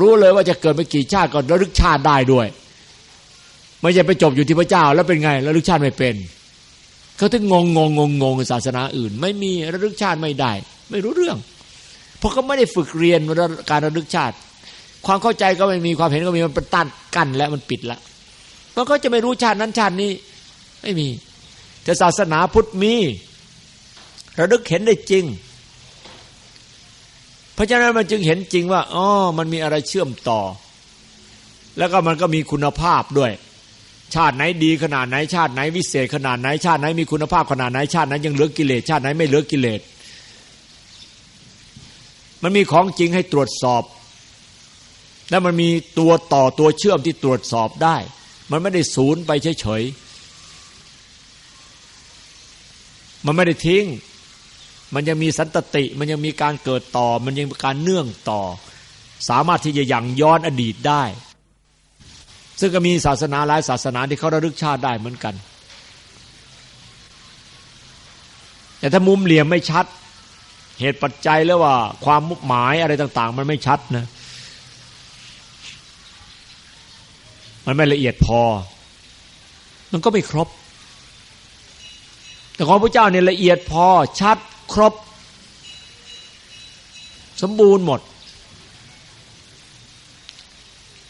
รู้เลยว่าจะเกิดมากี่ชาติก่อนระลึกชาติได้ด้วย ไม่ใช่ไปจบอยู่ที่พระเจ้าแล้วเป็นไงระลึกชาติไม่เป็นเขาถึงงงงงงงงศาสนาอื่น ไม่มีระลึกชาติไม่ได้ ไม่รู้เรื่อง เพราะเขาไม่ได้ฝึกเรียนการระลึกชาติ ความเข้าใจก็ไม่มีความเห็นก็มีมันเป็นตันกั้นแล้วมันปิดละเพราะเขาจะไม่รู้ชาตินั้นชาตินี้ ไม่มีแต่ศาสนาพุทธมี ระลึกเห็นได้จริง เพราะฉะนั้นมันจึงเห็นจริงว่าอ๋อมันมีอะไรเชื่อมต่อ แล้วก็มันก็มีคุณภาพด้วย ชาติไหนดีขนาดไหน ชาติไหนวิเศษขนาดไหน ชาติไหนมีคุณภาพขนาดไหนชาตินั้นยังเหลือกิเลสชาติไหนไม่เหลือกิเลสมันมีของจริงให้ตรวจสอบ แล้วมันมีตัวต่อตัวเชื่อมที่ตรวจสอบได้ มันไม่ได้ศูนย์ไปเฉยๆมันไม่ได้ทิ้ง มันยังมีสันตติ มันยังมีการเกิดต่อ มันยังมีการเนื่องต่อ สามารถที่จะยังย้อนอดีตได้ ซึ่งก็มีศาสนาหลายศาสนาที่เขาระลึกชาติได้เหมือนกัน แต่ถ้ามุมเหลี่ยมไม่ชัด เหตุปัจจัยแล้วว่า ความมุ่หมายอะไรต่าง ๆ มันไม่ชัดนะ มันไม่ละเอียดพอ มันก็ไม่ครบแต่ของพระเจ้าเนี่ยละเอียดพอชัด ครบ สมบูรณ์หมด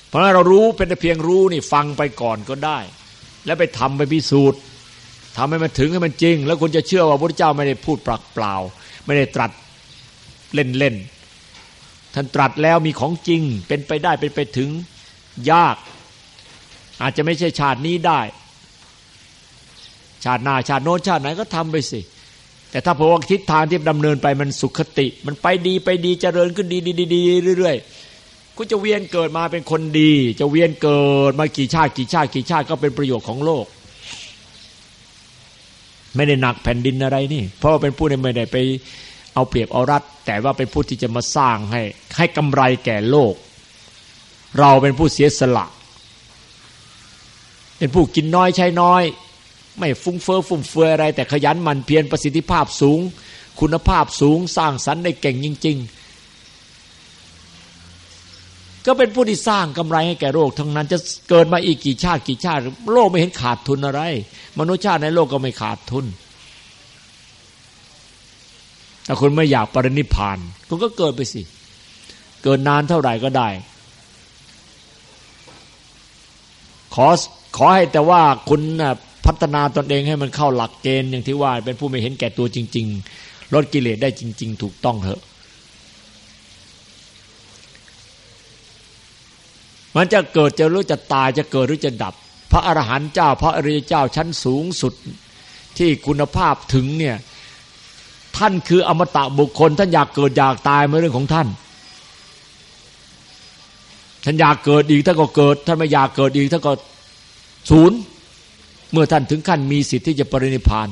เพราะเรารู้เป็นแต่เพียงรู้นี่ฟังไปก่อนก็ได้ แล้วไปทำไปพิสูจน์ทำให้มันถึงให้มันจริง แล้วคุณจะเชื่อว่าพระเจ้าไม่ได้พูดปลักเปล่า ไม่ได้ตรัสเล่นเล่นท่านตรัสแล้วมีของจริง เป็นไปได้เป็นไปถึงยาก อาจจะไม่ใช่ชาตินี้ได้ ชาติหน้าชาติโน้นชาติไหนก็ทำไปสิ แต่ถ้าพอทิศทางที่ดำเนินไปมันสุขติ มันไปดีไปดีเจริญขึ้นดีดีดีเรื่อยๆกูจะเวียนเกิดมาเป็นคนดี จะเวียนเกิดมากี่ชาติกี่ชาติกี่ชาติก็เป็นประโยชน์ของโลก ไม่ได้หนักแผ่นดินอะไรนี่ เพราะว่าเป็นผู้ไม่ได้ไปเอาเปรียบเอารัด แต่ว่าเป็นผู้ที่จะมาสร้างให้ให้กำไรแก่โลก เราเป็นผู้เสียสละ เป็นผู้กินน้อยใช้น้อย ไม่ฟุ้งเฟ้อฟุ่มเฟือยอะไร แต่ขยันหมั่นเพียรประสิทธิภาพสูง คุณภาพสูงสร้างสรรค์ได้เก่งจริง ๆ ก็เป็นผู้ที่สร้างกำไรให้แก่โลกทั้งนั้นจะเกิดมาอีกกี่ชาติกี่ชาติ โลกไม่เห็นขาดทุนอะไร มนุษยชาติในโลกก็ไม่ขาดทุนถ้าคุณไม่อยากปรินิพานคุณก็เกิดไปสิ เกิดนานเท่าไหร่ก็ได้ ขอขอให้แต่ว่าคุณ พัฒนาตนเองให้มันเข้าหลักเกณฑ์อย่างที่ว่าเป็นผู้ไม่เห็นแก่ตัวจริง ๆ ลดกิเลสได้จริง ๆ ถูกต้องเถอะมันจะเกิดจะรู้จะตายจะเกิดหรือจะดับ พระอรหันต์เจ้า พระอริยเจ้าชั้นสูงสุดที่คุณภาพถึงเนี่ยท่านคืออมตะบุคคล ท่านอยากเกิดอยากตายไม่เรื่องของท่าน ท่านอยากเกิดอีกท่านก็เกิด ท่านไม่อยากเกิดอีกท่านก็ศูนย์ เมื่อท่านถึงขั้นมีสิทธิ์ที่จะปรินิพาน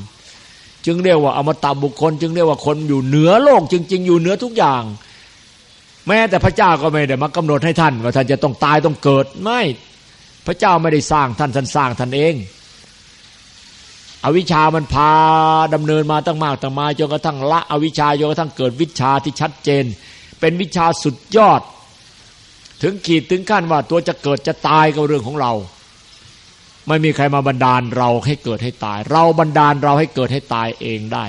จึงเรียกว่าอมตะบุคคล จึงเรียกว่าคนอยู่เหนือโลก จริง ๆ อยู่เหนือทุกอย่าง แม้แต่พระเจ้าก็ไม่ได้มากำหนดให้ท่าน ว่าท่านจะต้องตายต้องเกิดไม่ พระเจ้าไม่ได้สร้างท่านท่านสร้างท่านเอง อวิชามันพาดำเนินมาตั้งมากตั้งมาจนกระทั่งละ อวิชาจนกระทั่งเกิดวิชาที่ชัดเจน เป็นวิชาสุดยอด ถึงขีดถึงขั้นว่าตัวจะเกิดจะตายก็เรื่องของเรา ไม่มีใครมาบันดาลเราให้เกิดให้ตาย เราบันดาลเราให้เกิดให้ตายเองได้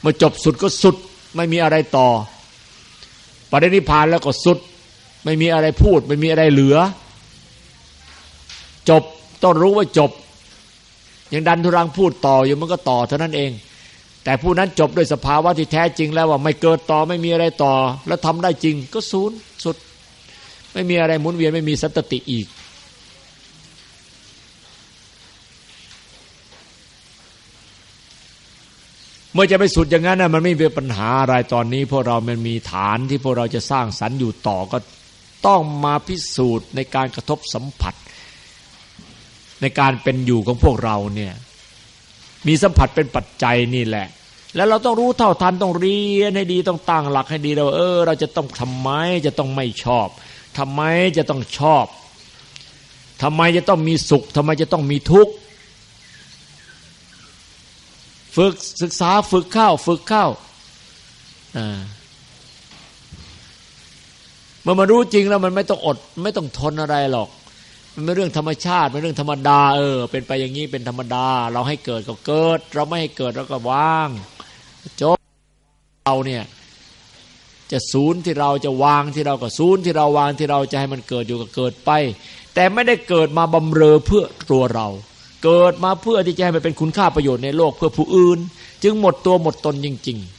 เมื่อจบสุดก็สุด ไม่มีอะไรต่อ ปรินิพานแล้วก็สุด ไม่มีอะไรพูด ไม่มีอะไรเหลือ จบต้องรู้ว่าจบ ยังดันทุรังพูดต่ออยู่มันก็ต่อเท่านั้นเอง แต่ผู้นั้นจบด้วยสภาวะที่แท้จริงแล้วว่าไม่เกิดต่อไม่มีอะไรต่อ แล้วทำได้จริงก็ศูนย์สุด ไม่มีอะไรหมุนเวียนไม่มีสัตติอีก เมื่อจะไปสุดอย่างนั้นนะมันไม่มีปัญหาอะไรตอนนี้ พวกเรามันมีฐานที่พวกเราจะสร้างสรรค์อยู่ต่อก็ต้องมาพิสูจน์ในการกระทบสัมผัส ในการเป็นอยู่ของพวกเราเนี่ยมีสัมผัสเป็นปัจจัยนี่แหละ แล้วเราต้องรู้เท่าทันต้องเรียนให้ดีต้องตั้งหลักให้ดีเราเออ เราจะต้องทำไมจะต้องไม่ชอบทำไมจะต้องชอบทำไมจะต้องมีสุขทำไมจะต้องมีทุกข์ ฝึกศึกษาฝึกเข้าฝึกเข้าเมื่อมารู้จริงแล้วมันไม่ต้องอด ไม่ต้องทนอะไรหรอก มันเป็นเรื่องธรรมชาติเป็นเรื่องธรรมดา เออ เป็นไปอย่างนี้เป็นธรรมดา เราให้เกิดก็เกิด เราไม่ให้เกิดเราก็ว่างจบเราเนี่ย จะศูนย์ที่เราจะวางที่เราก็ศูนย์ที่เราวางที่เราจะให้มันเกิดอยู่ก็เกิดไป แต่ไม่ได้เกิดมาบำเรอเพื่อตัวเรา เกิดมาเพื่อที่จะให้มันเป็นคุณค่าประโยชน์ในโลกเพื่อผู้อื่น จึงหมดตัวหมดตนจริง ๆ